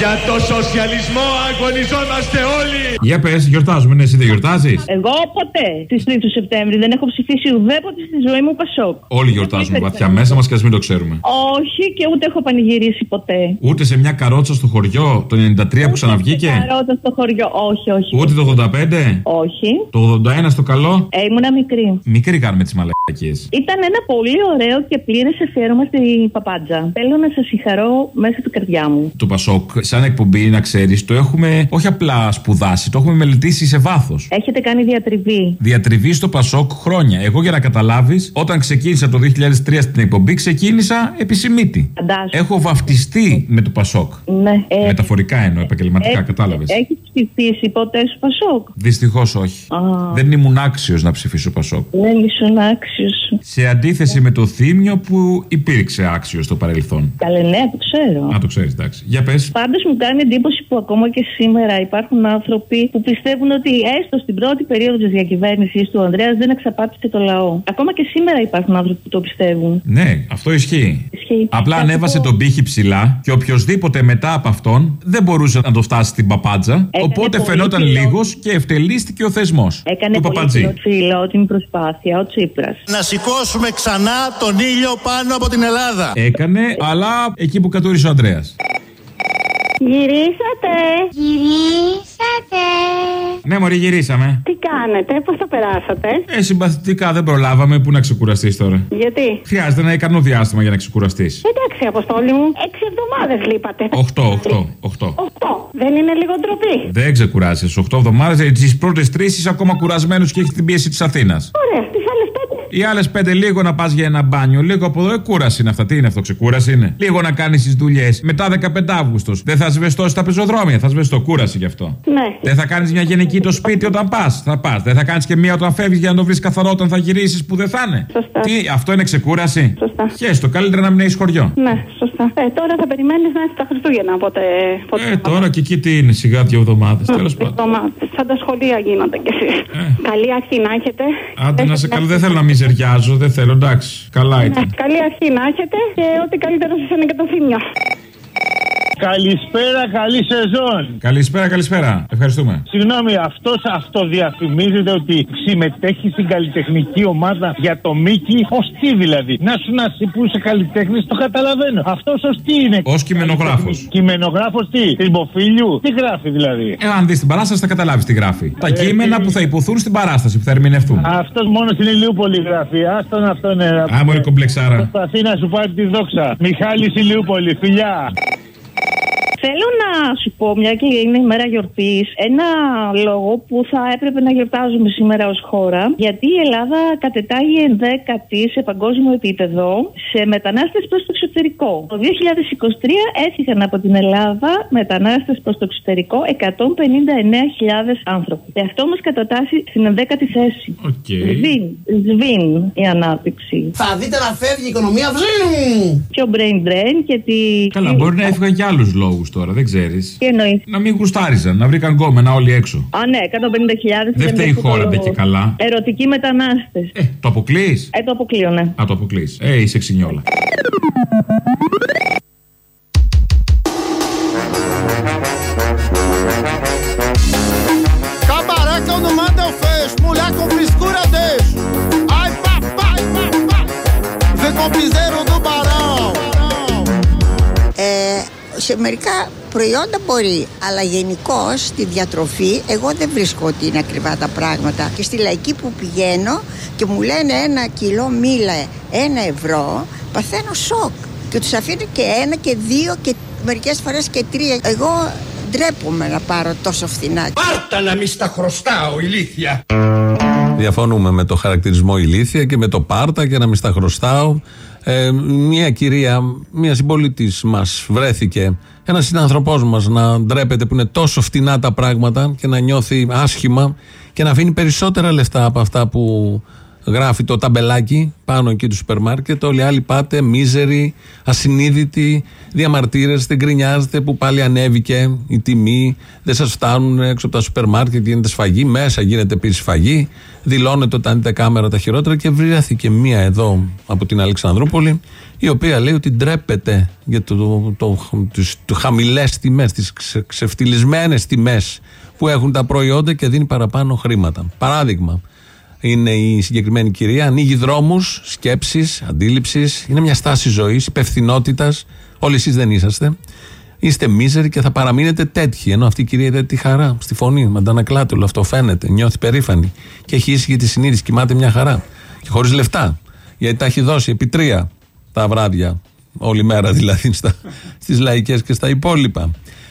για το σοσιαλισμό αγωνιζόμαστε όλοι. Για πες, γιορτάζουμε, ναι, εσύ δεν γιορτάζεις; Εγώ ποτέ στι 3 του Σεπτέμβρη δεν έχω ψηφίσει ουδέποτε στη ζωή μου Πασόκ. Όλοι γιορτάζουμε βαθιά μέσα μας και ας μην το ξέρουμε. Όχι και ούτε έχω πανηγυρίσει ποτέ. Ούτε σε μια καρότσα στο χωριό το 93 που ξαναβγήκε; Καρότα στο χωριό, όχι, όχι. Ούτε το 85. Όχι. Το 81 στο καλό; Ε, ήμουνα μικρή. Μικρή κάνουμε τις μαλακίες. Ήταν ένα πολύ ωραίο και πλήρες αφιέρωμα στην Παπάντζα. Θέλω να σας συγχαρώ μέσα στην καρδιά μου. Το Πασόκ, σαν εκπομπή, να ξέρεις, το έχουμε όχι απλά σπουδάσει, το έχουμε μελετήσει σε βάθος. Έχετε κάνει διατριβή. Διατριβή στο Πασόκ χρόνια. Εγώ για να καταλάβεις, όταν ξεκίνησα το 2003 στην εκπομπή, ξεκίνησα επισημήτη. Φαντάζομαι. Έχω βαφτιστεί με το Πασόκ. Ναι. Ε, Μεταφορικά εννοώ, επαγγελματικά, ε, κατάλαβες. Έχεις ψηφίσει ποτέ στο Πασόκ; Δυστυχώς όχι. Α. Δεν ήμουν άξιος να ψηφίσω Πασόκ. Δεν ήσουν άξιος. Σε αντίθεση με το Θήμιο που υπήρξε άξιος στο παρελθόν. Καλέ, ναι, το ξέρω. Α, το ξέρεις, εντάξει. Για πες. Πάντως μου κάνει εντύπωση που ακόμα και σήμερα υπάρχουν άνθρωποι που πιστεύουν ότι έστω στην πρώτη περίοδο της διακυβέρνησης του Ανδρέας δεν εξαπάτησε το λαό. Ακόμα και σήμερα υπάρχουν άνθρωποι που το πιστεύουν. Ναι, αυτό ισχύει. Ισχύει. Απλά Θα ανέβασε πω- τον πύχη ψηλά και οποιοδήποτε μετά από αυτόν δεν μπορούσε να το φτάσει στην παπάντζα. οπότε πολύ φαινόταν φιλό- λίγος και ευτελίστηκε ο θεσμός Έκανε του πολύ παπατζή. φιλότιμη προσπάθεια ο Τσίπρας. Να σηκώσουμε ξανά τον ήλιο πάνω από την Ελλάδα. Έκανε, αλλά εκεί που κατούρισε ο Ανδρέας. Γυρίσατε. Γυρίσατε. Ναι, Μωρή, γυρίσαμε. Τι κάνετε, πώς το περάσατε; Ε, συμπαθητικά δεν προλάβαμε. Πού να ξεκουραστείς τώρα; Γιατί; Χρειάζεται ένα ικανό διάστημα για να ξεκουραστείς. Εντάξει, Αποστόλη μου. Έξι εβδομάδες λείπατε. 8, 8, 8. 8. Δεν είναι λίγο ντροπή; Δεν ξεκουράζει. 8 εβδομάδες, τις πρώτες τρεις είσαι ακόμα κουρασμένος και έχεις την πίεση της Αθήνας. Ωραία, τις άλλες πέντε. Οι άλλες πέντε λίγο να πας για ένα μπάνιο, λίγο από εδώ, ε, κούραση είναι αυτά. Τι είναι αυτό, ξεκούραση είναι; Λίγο να κάνεις τις δουλειές. Μετά 15 Αύγουστος. Δεν θα σβεστώσει τα πεζοδρόμια, θα σβεστώ, κούραση γι' αυτό. Ναι. Δεν θα κάνεις μια γενική το σπίτι όταν πας. Θα πας. Δεν θα κάνεις και μία όταν φεύγεις για να το βρεις καθαρό όταν θα γυρίσεις που δεν θα είναι. Σωστά. Τι, αυτό είναι ξεκούραση; Σωστά. Χέστο, καλύτερα να μην έχεις χωριό. Ναι, σωστά. Ε, τώρα θα περιμένεις να έρθει τα Χριστούγεννα, οπότε. πότε Ε, θα τώρα και εκεί τι είναι, σιγά δύο εβδομάδες. Τέλος πάντων. εβδομάδες. Σαν τα σχολεία γίνονται κι εσείς. Καλή αρχή να έχετε. Άντε να σε καλό, δεν θέλω να μιζεριάζω, δεν θέλω, εντάξει. Καλά Ναι, ήταν. καλή αρχή να έχετε και ό,τι καλύτερο σας είναι και το θύμιο. Καλησπέρα, καλή σεζόν. Καλησπέρα, καλησπέρα. Ευχαριστούμε. Συγγνώμη, αυτός αυτοδιαφημίζεται ότι συμμετέχει στην καλλιτεχνική ομάδα για το Μίκη. Ω τι δηλαδή; Να σου να εσύ που είσαι καλλιτέχνης, το καταλαβαίνω. Αυτός ως τι είναι; Ω κειμενογράφος. Κειμενογράφος τι, τριμποφίλιου, τι γράφει δηλαδή; Ε, αν δεις την παράσταση θα καταλάβεις τι γράφει. Τα κείμενα που θα υποθούν στην παράσταση που θα ερμηνευτούν. Αυτός μόνος είναι λίγο πολυγραφή. Άστον αυτό είναι. Α, μωρή κομπλεξάρα. Προσπαθεί να σου πάρει τη δόξα. Μιχάλης Ηλιούπολη, φιλιά. Θέλω να σου πω, μια και είναι η μέρα γιορτής, ένα λόγο που θα έπρεπε να γιορτάζουμε σήμερα ως χώρα. Γιατί η Ελλάδα κατετάγει ενδέκατη σε παγκόσμιο επίπεδο σε μετανάστες προς το εξωτερικό. Το 2023 έφυγαν από την Ελλάδα μετανάστες προς το εξωτερικό 159.000 άνθρωποι. Και αυτό μας κατατάσσει στην ενδέκατη θέση. Okay. Σβήν, σβήν η ανάπτυξη. Θα δείτε να φεύγει η οικονομία βζίνου! Και ο brain drain και τη. Καλά, μπορεί να έφυγαν και άλλους λόγους τώρα, δεν ξέρεις. Τι εννοείς; Να μην γουστάριζαν, να βρήκαν γκόμενα όλοι έξω. Α, ναι, 150.000. Δεν φταίει η χώρα, δεν και καλά. Ερωτικοί μετανάστες. Ε, το αποκλείς; Ε, το αποκλείω, ναι. Α, το αποκλείς. Ε, είσαι ξυνιόλα. Cabaré quando manda eu fecho, mulher com frescura deixo. Ai papai, papai, vem com o piseiro do barão. Ε, σε μερικά προϊόντα μπορεί, αλλά γενικώ στη διατροφή εγώ δεν βρίσκω ότι είναι ακριβά τα πράγματα. Και στη λαϊκή που πηγαίνω και μου λένε ένα κιλό μήλα ένα ευρώ, παθαίνω σοκ. Και τους αφήνω και ένα και δύο και μερικές φορές και τρία. Εγώ ντρέπομαι να πάρω τόσο φθηνά. Πάρτα να μη στα χρωστάω, ηλίθεια! Διαφωνούμε με το χαρακτηρισμό ηλίθεια και με το πάρτα και να μην στα χρωστάω. Ε, μια κυρία, μια συμπολίτης μας βρέθηκε, ένας συνανθρωπός μας να ντρέπεται που είναι τόσο φτηνά τα πράγματα και να νιώθει άσχημα και να αφήνει περισσότερα λεφτά από αυτά που γράφει το ταμπελάκι πάνω εκεί του σούπερ μάρκετ. Όλοι οι άλλοι πάτε μίζεροι, ασυνείδητοι, διαμαρτύρεστε, γκρινιάζετε που πάλι ανέβηκε η τιμή, δεν σας φτάνουν έξω από τα σούπερ μάρκετ, γίνεται σφαγή, μέσα γίνεται επίσης σφαγή. Δηλώνεται όταν δείτε κάμερα τα χειρότερα και βρέθηκε μία εδώ από την Αλεξανδρούπολη, η οποία λέει ότι ντρέπεται για το, το, το, τις το χαμηλές τιμές, τις ξε, ξεφτυλισμένες τιμές που έχουν τα προϊόντα και δίνει παραπάνω χρήματα. Παράδειγμα, είναι η συγκεκριμένη κυρία. Ανοίγει δρόμους σκέψη, αντίληψη. Είναι μια στάση ζωής, υπευθυνότητας. Όλοι εσείς δεν είσαστε. Είστε μίζεροι και θα παραμείνετε τέτοιοι. Ενώ αυτή η κυρία είδε τη χαρά στη φωνή. Με αντανακλάται όλο αυτό. Φαίνεται. Νιώθει περήφανη. Και έχει ήσυχη τη συνείδηση. Κοιμάται μια χαρά. Και χωρίς λεφτά. Γιατί τα έχει δώσει επί τρία τα βράδια. Όλη μέρα δηλαδή στις λαϊκές και στα υπόλοιπα.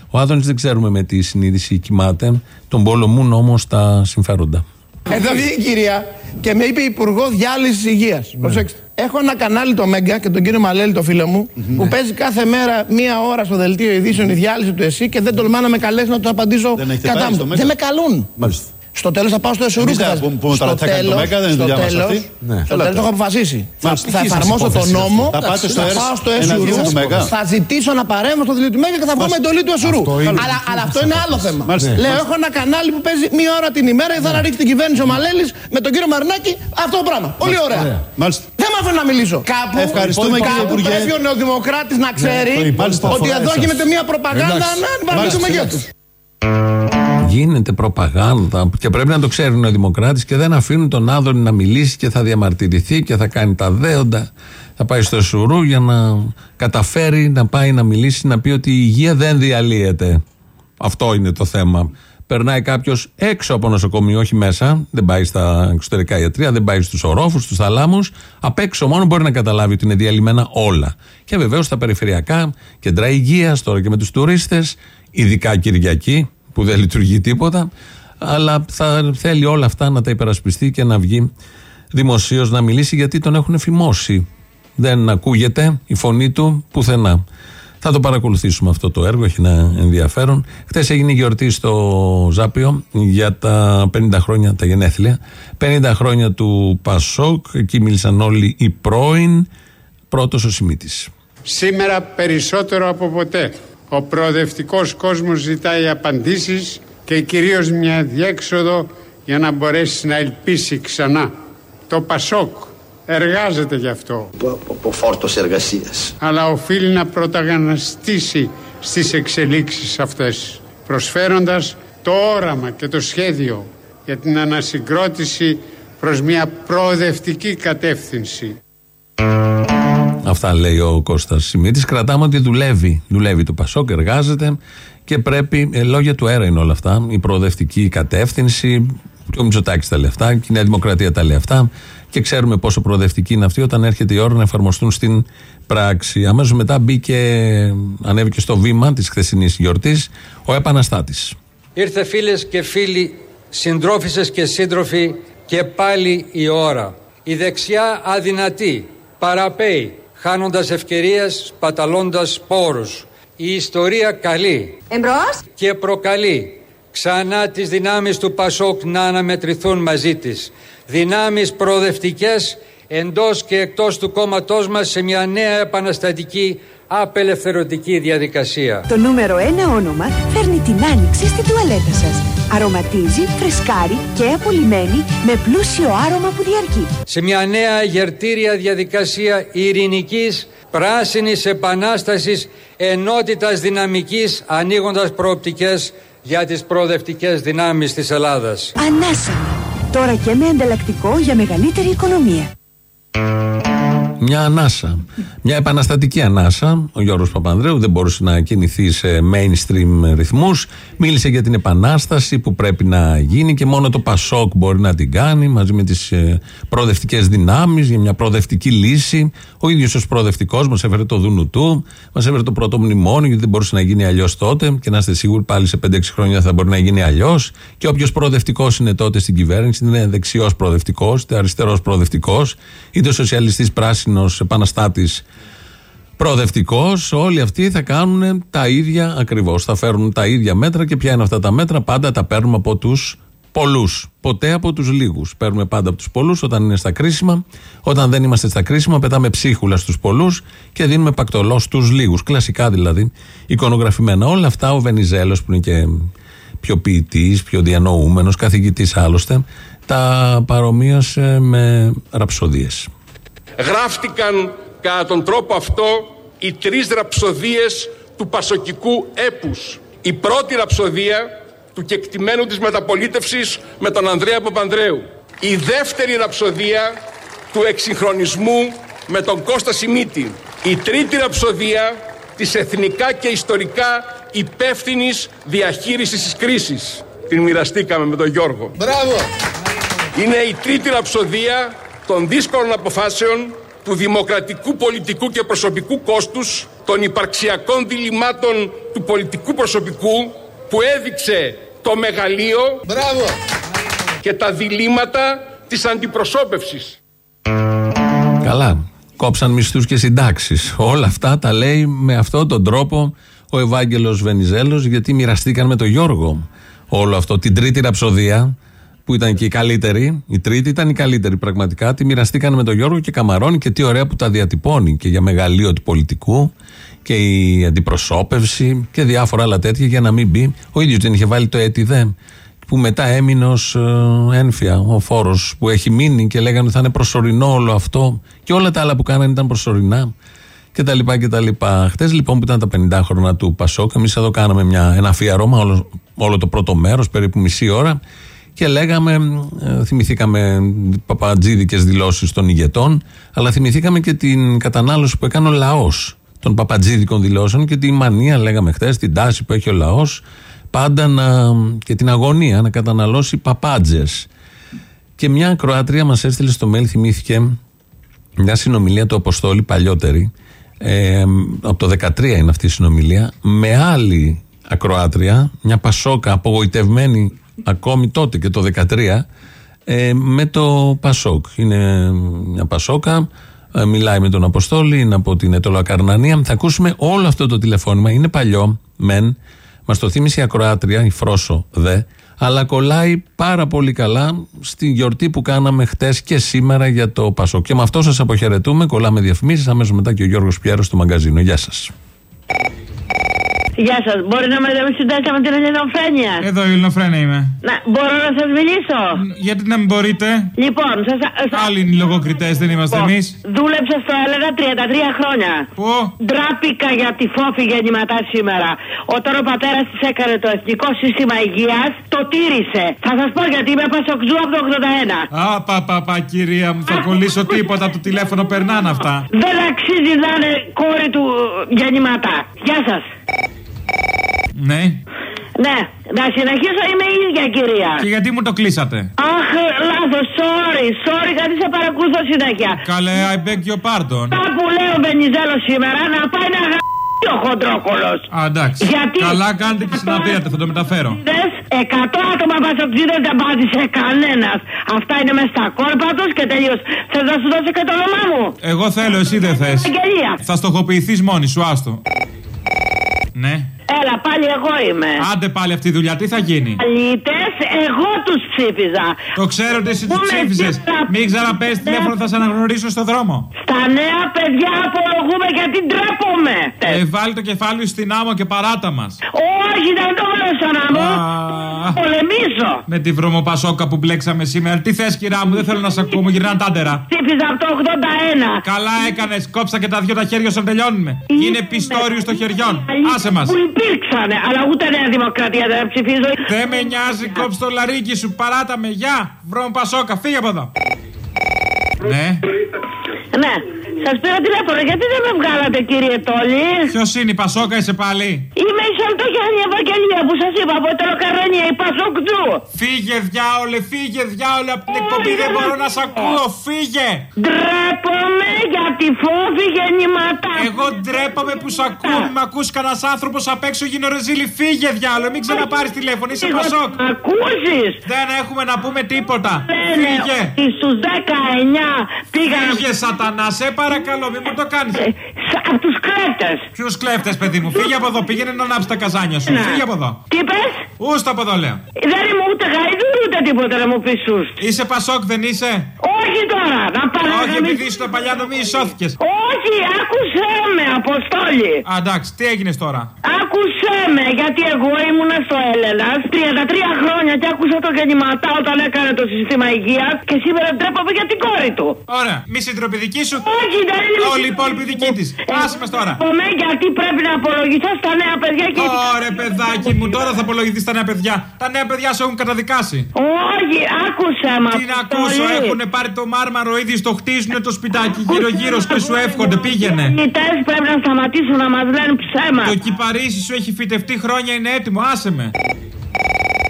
Ο Άδωνης δεν ξέρουμε με τι συνείδηση κοιμάται. Τον πολεμούν όμως τα συμφέροντα. Εδώ βγήκε η κυρία και με είπε Υπουργό Διάλυσης Υγείας. Προσέξτε. Έχω ένα κανάλι το Μέγκα και τον κύριο Μαλέλη, το φίλο μου, που παίζει κάθε μέρα μία ώρα στο δελτίο ειδήσεων η διάλυση του ΕΣΥ και δεν τολμά να με καλέσει να του απαντήσω κατά μου. Δεν με καλούν. Μάλιστα. Στο τέλος θα πάω στο Εσουρού. Εμείς δεν θα πούμε τώρα τι θα κάνει το Μέγκα, δεν είναι δουλειά μας αυτή. Ναι. Στο τέλος το έχω αποφασίσει. Θα, Μάλιστα. θα Τι εφαρμόσω σας τον υπόθεση νόμο, αυτή. Θα πάτε στο θα ΕΡΣ, πάω στο ένα Εσουρού, δίκτυο του Μέγκα. θα ζητήσω να παρέμβω στο δελτίο του Μέγκα και θα βγω με εντολή του Εσουρού. Αυτό είναι. Αλλά, αλλά αυτό είναι άλλο θέμα. Μάλιστα. Λέω, έχω ένα κανάλι που παίζει μία ώρα την ημέρα και θα ρίξει την κυβέρνηση ο Μαλέλης με τον κύριο Μαρινάκη. Αυτό το πράγμα. Πολύ ωραία. Μάλιστα. Δεν με αφήνω να μιλήσω. Κάπου, Ευχαριστούμε, κύριε κάπου Υπουργέ. πρέπει ο νεοδημοκράτης να ξέρει το είπα. Μάλιστα. ότι εδώ Φορά γίνεται εσάς. μία προπαγάνδα Εντάξει. να παραμείνουμε Μάλιστα. για τους. Γίνεται προπαγάνδα και πρέπει να το ξέρουν οι Δημοκράτες και δεν αφήνουν τον Άδωνη να μιλήσει και θα διαμαρτυρηθεί και θα κάνει τα δέοντα. Θα πάει στο Σουρού για να καταφέρει να πάει να μιλήσει, να πει ότι η υγεία δεν διαλύεται. Αυτό είναι το θέμα. περνάει κάποιος έξω από νοσοκομείο, όχι μέσα, δεν πάει στα εξωτερικά ιατρία, δεν πάει στους ορόφους, στους θαλάμους. Απ' έξω μόνο μπορεί να καταλάβει ότι είναι διαλυμένα όλα. Και βεβαίως στα περιφερειακά, κεντρά υγείας, τώρα και με τους τουρίστες, ειδικά Κυριακή, που δεν λειτουργεί τίποτα. Αλλά θα θέλει όλα αυτά να τα υπερασπιστεί και να βγει δημοσίως να μιλήσει, γιατί τον έχουν φημώσει. Δεν ακούγεται η φωνή του πουθενά. Θα το παρακολουθήσουμε αυτό το έργο, έχει ένα ενδιαφέρον. Χθες έγινε γιορτή στο Ζάπιο για τα 50 χρόνια, τα γενέθλια. 50 χρόνια του Πασόκ, εκεί μίλησαν όλοι οι πρώην. Πρώτος ο Σιμίτης. Σήμερα περισσότερο από ποτέ ο προοδευτικός κόσμος ζητάει απαντήσεις και κυρίως μια διέξοδο για να μπορέσει να ελπίσει ξανά. Το Πασόκ εργάζεται γι' αυτό. Ο φόρτος εργασίας. Αλλά οφείλει να πρωταγωνιστήσει στις εξελίξεις αυτές, προσφέροντας το όραμα και το σχέδιο για την ανασυγκρότηση προς μια προοδευτική κατεύθυνση. Αυτά λέει ο Κώστας Σιμίτης. Κρατάμε ότι δουλεύει. Δουλεύει το Πασόκ, εργάζεται και πρέπει. Ε, λόγια του αέρα είναι όλα αυτά. Η προοδευτική κατεύθυνση. Και ο Μητσοτάκης τα λεφτά, και η Νέα Δημοκρατία τα λεφτά. Και ξέρουμε πόσο προοδευτική είναι αυτή όταν έρχεται η ώρα να εφαρμοστούν στην πράξη. Αμέσως μετά μπήκε, ανέβηκε στο βήμα της χθεσινής γιορτής ο Επαναστάτης. Ήρθε φίλες και φίλοι, συντρόφισες και σύντροφοι και πάλι η ώρα. Η δεξιά αδυνατή, παραπέει, χάνοντας ευκαιρίες, σπαταλώντας πόρους. Η ιστορία καλεί Εμπρός. και προκαλεί ξανά τις δυνάμεις του Πασόκ να αναμετρηθούν μαζί της. Δυνάμεις προοδευτικές εντός και εκτός του κόμματός μας σε μια νέα επαναστατική απελευθερωτική διαδικασία. Το νούμερο ένα όνομα φέρνει την άνοιξη στην τουαλέτα σας. Αρωματίζει, φρεσκάρει και απολυμμένει με πλούσιο άρωμα που διαρκεί. σε μια νέα γερτήρια διαδικασία ειρηνικής, πράσινης επανάστασης, ενότητας δυναμικής, ανοίγοντας προοπτικές για τις προοδευτικές δυνάμεις της Ελλάδας. Ανάσα. Τώρα και με ανταλλακτικό για μεγαλύτερη οικονομία. Μια ανάσα. Μια επαναστατική ανάσα. Ο Γιώργος Παπανδρέου δεν μπορούσε να κινηθεί σε mainstream ρυθμούς. Μίλησε για την επανάσταση που πρέπει να γίνει και μόνο το Πασόκ μπορεί να την κάνει μαζί με τις προοδευτικές δυνάμεις για μια προοδευτική λύση. Ο ίδιος ως προοδευτικός μας έφερε το δούνου του, μας έφερε το πρώτο μνημόνιο γιατί δεν μπορούσε να γίνει αλλιώς τότε. Και να είστε σίγουροι πάλι σε 5-6 χρόνια θα μπορεί να γίνει αλλιώς. Και όποιος προοδευτικός είναι τότε στην κυβέρνηση, είναι δεξιός προοδευτικός, είτε αριστερός προοδευτικός, είτε σοσιαλιστής πράσινος επαναστάτης προοδευτικός, όλοι αυτοί θα κάνουν τα ίδια ακριβώς. Θα φέρουν τα ίδια μέτρα και ποια είναι αυτά τα μέτρα, πάντα τα παίρνουμε από τους πολλούς. Ποτέ από τους λίγους. Παίρνουμε πάντα από τους πολλούς όταν είναι στα κρίσιμα. Όταν δεν είμαστε στα κρίσιμα, πετάμε ψίχουλα στους πολλούς και δίνουμε πακτολό στους λίγους. Κλασικά δηλαδή, εικονογραφημένα. Όλα αυτά ο Βενιζέλος που είναι και πιο ποιητής, πιο διανοούμενος, καθηγητής άλλωστε, τα παρομοίωσε με ραψοδίες. Γράφτηκαν κατά τον τρόπο αυτό οι τρεις ραψοδίες του πασοκικού έπους. Η πρώτη ραψοδία του κεκτημένου της μεταπολίτευσης με τον Ανδρέα Παπανδρέου. Η δεύτερη ραψοδία του εξυγχρονισμού με τον Κώστα Σιμίτη. Η τρίτη ραψοδία της εθνικά και ιστορικά υπεύθυνης διαχείρισης της κρίσης. Την μοιραστήκαμε με τον Γιώργο. Μπράβο! Είναι η τρίτη ραψοδία των δύσκολων αποφάσεων του δημοκρατικού πολιτικού και προσωπικού κόστους των υπαρξιακών διλημάτων του πολιτικού προσωπικού που έδειξε το μεγαλείο Μπράβο! και τα διλήμματα της αντιπροσώπευσης. Καλά. Κόψαν μισθούς και συντάξεις. Όλα αυτά τα λέει με αυτόν τον τρόπο ο Ευάγγελος Βενιζέλος, γιατί μοιραστήκαν με τον Γιώργο όλο αυτό. Την τρίτη ραψοδία, που ήταν και η καλύτερη, η τρίτη ήταν η καλύτερη πραγματικά, τη μοιραστήκαν με τον Γιώργο και Καμαρώνει και τι ωραία που τα διατυπώνει. Και για μεγαλείο του πολιτικού και η αντιπροσώπευση και διάφορα άλλα τέτοια για να μην μπει. Ο ίδιος δεν είχε βάλει το έτι δε, που μετά έμεινε ως ένφια, ο φόρος που έχει μείνει και λέγανε ότι θα είναι προσωρινό όλο αυτό. Και όλα τα άλλα που κάνανε ήταν προσωρινά. Και τα λοιπά και τα λοιπά. Χθες λοιπόν που ήταν τα 50 χρόνια του Πασόκ, εμείς εδώ κάναμε μια, ένα αφιερώμα, όλο, όλο το πρώτο μέρος, περίπου μισή ώρα, και λέγαμε, ε, θυμηθήκαμε παπατζίδικες δηλώσεις των ηγετών, αλλά θυμηθήκαμε και την κατανάλωση που έκανε ο λαός των παπατζίδικων δηλώσεων και τη μανία, λέγαμε χθες, την τάση που έχει ο λαός πάντα να, και την αγωνία να καταναλώσει παπάντζε. Και μια Κροάτρια μας έστειλε στο mail, θυμήθηκε μια συνομιλία του Αποστόλη παλιότερη. Ε, από το 13 είναι αυτή η συνομιλία. Με άλλη ακροάτρια, μια Πασόκα απογοητευμένη ακόμη τότε και το 13 ε, με το Πασόκ. Είναι μια Πασόκα, ε, μιλάει με τον Αποστόλη, είναι από την Ετωλακαρνανία. Θα ακούσουμε όλο αυτό το τηλεφώνημα. Είναι παλιό, μεν. Μας το θύμισε η Ακροάτρια, η Φρόσο δε, αλλά κολλάει πάρα πολύ καλά στη γιορτή που κάναμε χτες και σήμερα για το Πασόκ. Και με αυτό σας αποχαιρετούμε. Κολλάμε διαφημίσεις. Αμέσως μετά και ο Γιώργος Πιέρος στο μαγκαζίνο. Γεια σας. Γεια σας. Μπορεί να με συντάσσετε με την Ελληνοφρένεια; Εδώ η Ελληνοφρένεια είμαι. Να, μπορώ να σας μιλήσω; Γιατί να μην μπορείτε; Λοιπόν, σα. Άλλοι είναι οι λογοκριτές, δεν είμαστε εμείς. Δούλεψα στο Έλενα 33 χρόνια. Πού; Ντράπηκα για τη φόφη γεννηματά σήμερα. Όταν ο πατέρας της έκανε το Εθνικό Σύστημα Υγείας, το τήρησε. Θα σας πω γιατί είμαι πασοκτζού από το 81. Α, πα, πα, πα, κυρία μου, θα κολλήσω τίποτα από το τηλέφωνο, περνάνε αυτά. Δεν αξίζει να είναι κόρη του γεννηματά. Γεια σας. Ναι. Ναι, να συνεχίσω είμαι η ίδια κυρία. Και γιατί μου το κλείσατε; Αχ, λάθος, sorry, sorry, γιατί σε παρακολουθώ συνέχεια. Καλέ, I beg your pardon. Τα που λέει ο Βενιζέλος σήμερα να πάει να γαμπήσει ο χοντρόκολο. Α, εντάξει. Γιατί... Καλά κάνετε και συναντήρατε, θα το μεταφέρω. Εκατό άτομα πασοκτζίδε δεν πάτησε κανένας. Αυτά είναι μέσα στα κόρπα τους και τελείω. Θες να σου δώσω και το όνομά μου; Εγώ θέλω, εσύ δεν θες. Αγγελία. Θα στοχοποιηθείς μόνη σου, άστο. Ναι. Έλα, πάλι εγώ είμαι. Άντε πάλι αυτή η δουλειά, τι θα γίνει; Πολίτε, εγώ τους ψήφιζα. Το ξέρω ότι εσύ τους ψήφιζε. Μην ξαναπέσεις τηλέφωνο, θα σε αναγνωρίσω στο δρόμο. Στα νέα παιδιά απολογούμε γιατί ντρέπομαι. Ε, βάλει το κεφάλι στην άμμο και παράτα μας. Όχι, δεν το βάλω στον άμμο. Πολεμήσω. Με τη βρωμοπασόκα που μπλέξαμε σήμερα. Τι θες, κυρά μου, δεν θέλω να σε ακούω, μου γυρνάνε τάντερα. Ψήφιζα από το 81. Καλά έκανες, κόψα και τα δυο τα χέρια σου τελειώνουμε. Είναι πιστόριο στο χεριόν. Άσε μας. Που υπήρξανε, αλλά ούτε Νέα Δημοκρατία δεν ψηφίζω. Δεν με νοιάζει, κόψε το λαρίκι σου, παράτα με, γεια. Βρωμοπασόκα, φύγε από εδώ. Ναι. Ναι. Σας πήρα τηλέφωνο, γιατί δεν με βγάλατε, κύριε Τόλι; Ποιος είναι η Πασόκα, είσαι πάλι; Είμαι η Σαλτογιάννη Ευαγγελία που σας είπα από τελοκαρονία, η Πασόκτζου. Φύγε, διάολε, φύγε, διάολε από την εκπομπή. Δεν μπορώ να σ' ακούω, φύγε. Ντρέπομαι για τη φόβη γεννηματά. Εγώ ντρέπομαι που σ' ακούω. Μην με ακούς κανένας άνθρωπος απ' έξω γίνω ρεζίλη. Φύγε, διάολε, μην ξαναπάρεις τηλέφωνο, είσαι Πασόκ. Ακούσεις; Δεν έχουμε να πούμε τίποτα. Φύγε. Στους 19 πήγα. Φύγε, Σατανά, σε παρακαλώ, μην μου το κάνεις. Από τους κλέφτες. Ποιους κλέφτες, παιδί μου, φύγε από εδώ, πήγαινε να ανάψει τα καζάνια σου. Φύγε από εδώ. Τι είπες; Ούστα από εδώ, λέω. Δεν είμαι ούτε γαϊδούρ ούτε τίποτα να μου πεις Είσαι Πασόκ, δεν είσαι; Όχι τώρα, να πάρω Όχι, επειδή ήσουν παλιά νομίζει σώθηκε. Όχι, άκουσέ με, Αποστόλη. Α, εντάξει, τι έγινες τώρα; Άκουσέ με, γιατί εγώ ήμουνα στο Έλενα 33 χρόνια και άκουσα το γεννηματά όταν έκανε το σύστημα υγείας και σήμερα ντρέπομαι για την κόρη του. Ωραία, μη συντροπηδική σου. Όχι, δεν είναι. Όλοι οι υπόλοιποι δική τη. Άσε μας τώρα. Ντρέπομαι γιατί πρέπει να απολογηθώ στα νέα παιδιά και. Ωραία, παιδάκι μου, τώρα θα απολογηθείς στα νέα παιδιά. Τα νέα παιδιά σου έχουν καταδικάσει. Όχι, άκουσα μα. Τι να ακούσω, έχουν πάρει το μάρμαρο ήδη στο χτίζουν το σπιτάκι γύρω-γύρω και σου εύχονται, πήγαινε. Οι πρέπει να σταματήσουν να μας λένε ψέμα. Το κυπαρίσι σου έχει φυτευτεί χρόνια, είναι έτοιμο, άσε με.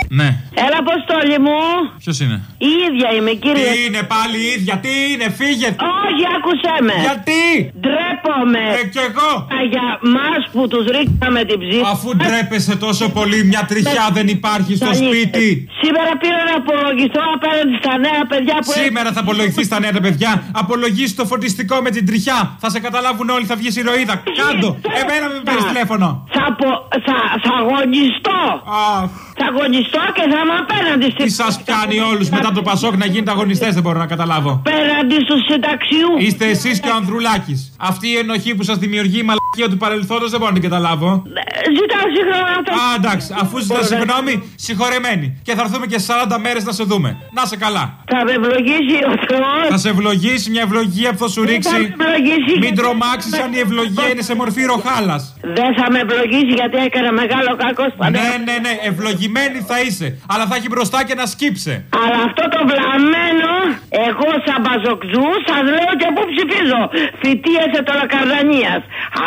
Ναι. Έλα, Αποστόλη μου. Ποιος είναι; Η ίδια είμαι, κύριε. Τι είναι πάλι η ίδια, τι είναι, φύγε. Όχι, άκουσέ με. Γιατί; Ντρέπομαι. Ε, κι εγώ. Για μας που τους ρίξαμε την ψήφα. Αφού ντρέπεσαι τόσο πολύ, μια τριχιά δεν υπάρχει στο σπίτι. Σήμερα πήρα να απολογηθώ απέναντι στα νέα παιδιά που. Σήμερα θα απολογηθείς στα νέα τα παιδιά. Απολογήσει το φωτιστικό με την τριχιά. Θα σε καταλάβουν όλοι, θα βγεις ηρωίδα. Κάντο. Εμένα με παίρνει τηλέφωνο. Θα, πο... θα, θα αγωνιστώ. Θα αγωνιστώ και θα είμαι απέναντι στη. Τι σας πιάνει όλους μετά το Πασόκ να γίνετε αγωνιστές, δεν μπορώ να καταλάβω. Απέναντι στου συνταξιού. Είστε εσείς και ο Ανδρουλάκης. Αυτή η ενοχή που σας δημιουργεί η μαλακία του παρελθόντος δεν μπορώ να την καταλάβω. Ζητάω συγγνώμη. Α, εντάξει, αφού ζητά συγγνώμη, συγχωρεμένη. Και θα έρθουμε και 40 μέρες να σε δούμε. Να σε καλά. Θα με ευλογήσει ο Θεός. Θα σε ευλογήσει μια ευλογία που θα σου ρίξει. Μην τρομάξεις αν η ευλογία είναι σε μορφή ροχάλας. Δεν θα με ευλογήσει γιατί έκανα μεγάλο κακό Ναι, ναι, ναι, ευλογημένη θα είσαι. Αλλά θα έχει μπροστά και να σκύψε. Αλλά αυτό το βλαμμένο, εγώ σαν μπαζοκτζού, σας λέω και πού ψηφίζω. Φοιτίε ετωλοκαρδανίας.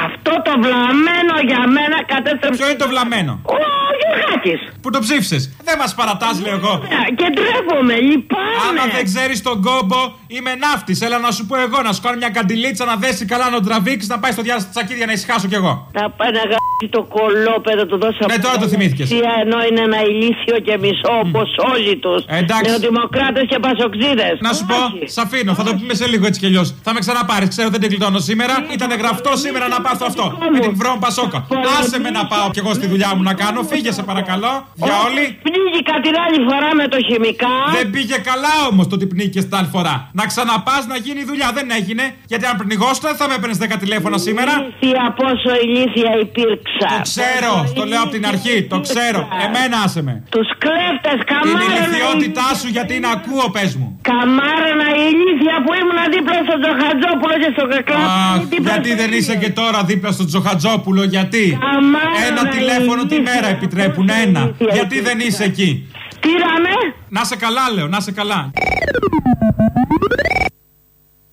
Αυτό το βλαμμένο για μένα κατέστρεψε. Ποιο είναι το βλαμμένο; Όχι, Μητσοτάκη. Που το ψήφισες. Δεν μας παρατάς, λέω εγώ. Και ντρέπομαι, λυπάμαι. Άμα δεν ξέρεις τον κόμπο, είμαι ναύτης. Έλα να σου πω εγώ να σου κάνω μια καντιλίτσα να δέσει καλά να τον τραβήξεις να πάει στο διάστημα της τσακίδια να ησυχάσω κι εγώ. Θα πάει να γράψει το κολόπεδο του δώσαμε. Ναι, τώρα το θυμήθηκες. Ενώ είναι ένα ηλίθιο και μισό όπως όλοι τους. Εντάξει. Νεοδημοκράτε και πασοξίδες. Να σου πω, σ' αφήνω, θα το πούμε σε λίγο έτσι κι αλλιώς. Θα με ξαναπάρεις, ξέρω δεν την κλειτώνω σήμερα. Ήταν γραφτό σήμερα να πάθω αυτό. Με την βρω Πασόκα. Άσε με να πάω κι εγώ στη δουλειά μου να κάνω. Φύγε σε παρακαλώ. Για όλοι. Πνίγηκα την άλλη φορά με το χημικά. Δεν πήγε καλά όμως το ότι πνίγηκε την άλλη φορά. Να ξαναπάς να γίνει η δουλειά. Δεν έγινε. Γιατί αν πνιγόσουν θα με έπαιρνες 10 τηλέφωνα σήμερα. Ηλίθια, πόσο ηλίθια υπήρξα. Το ξέρω, το λέω από την αρχή. Το ξέρω. Εμένα άσε με. Τους κλέφτες, Την καμάρα. ηλικιότητά σου γιατί είναι ακούω, πες μου. Καμάρανα ηλίθια που ήμουν δίπλα στον Τζοχατζόπουλο και στον Κακλά. Αχ, γιατί δεν είσαι και τώρα δίπλα στο Τζοχατζόπουλο, γιατί; Καμάρα Ένα να τηλέφωνο τη ηλίθια. μέρα επιτρέπουν, ένα. Γιατί δεν είσαι εκεί; Πήραμε. Να σε καλά, λέω, να σε καλά.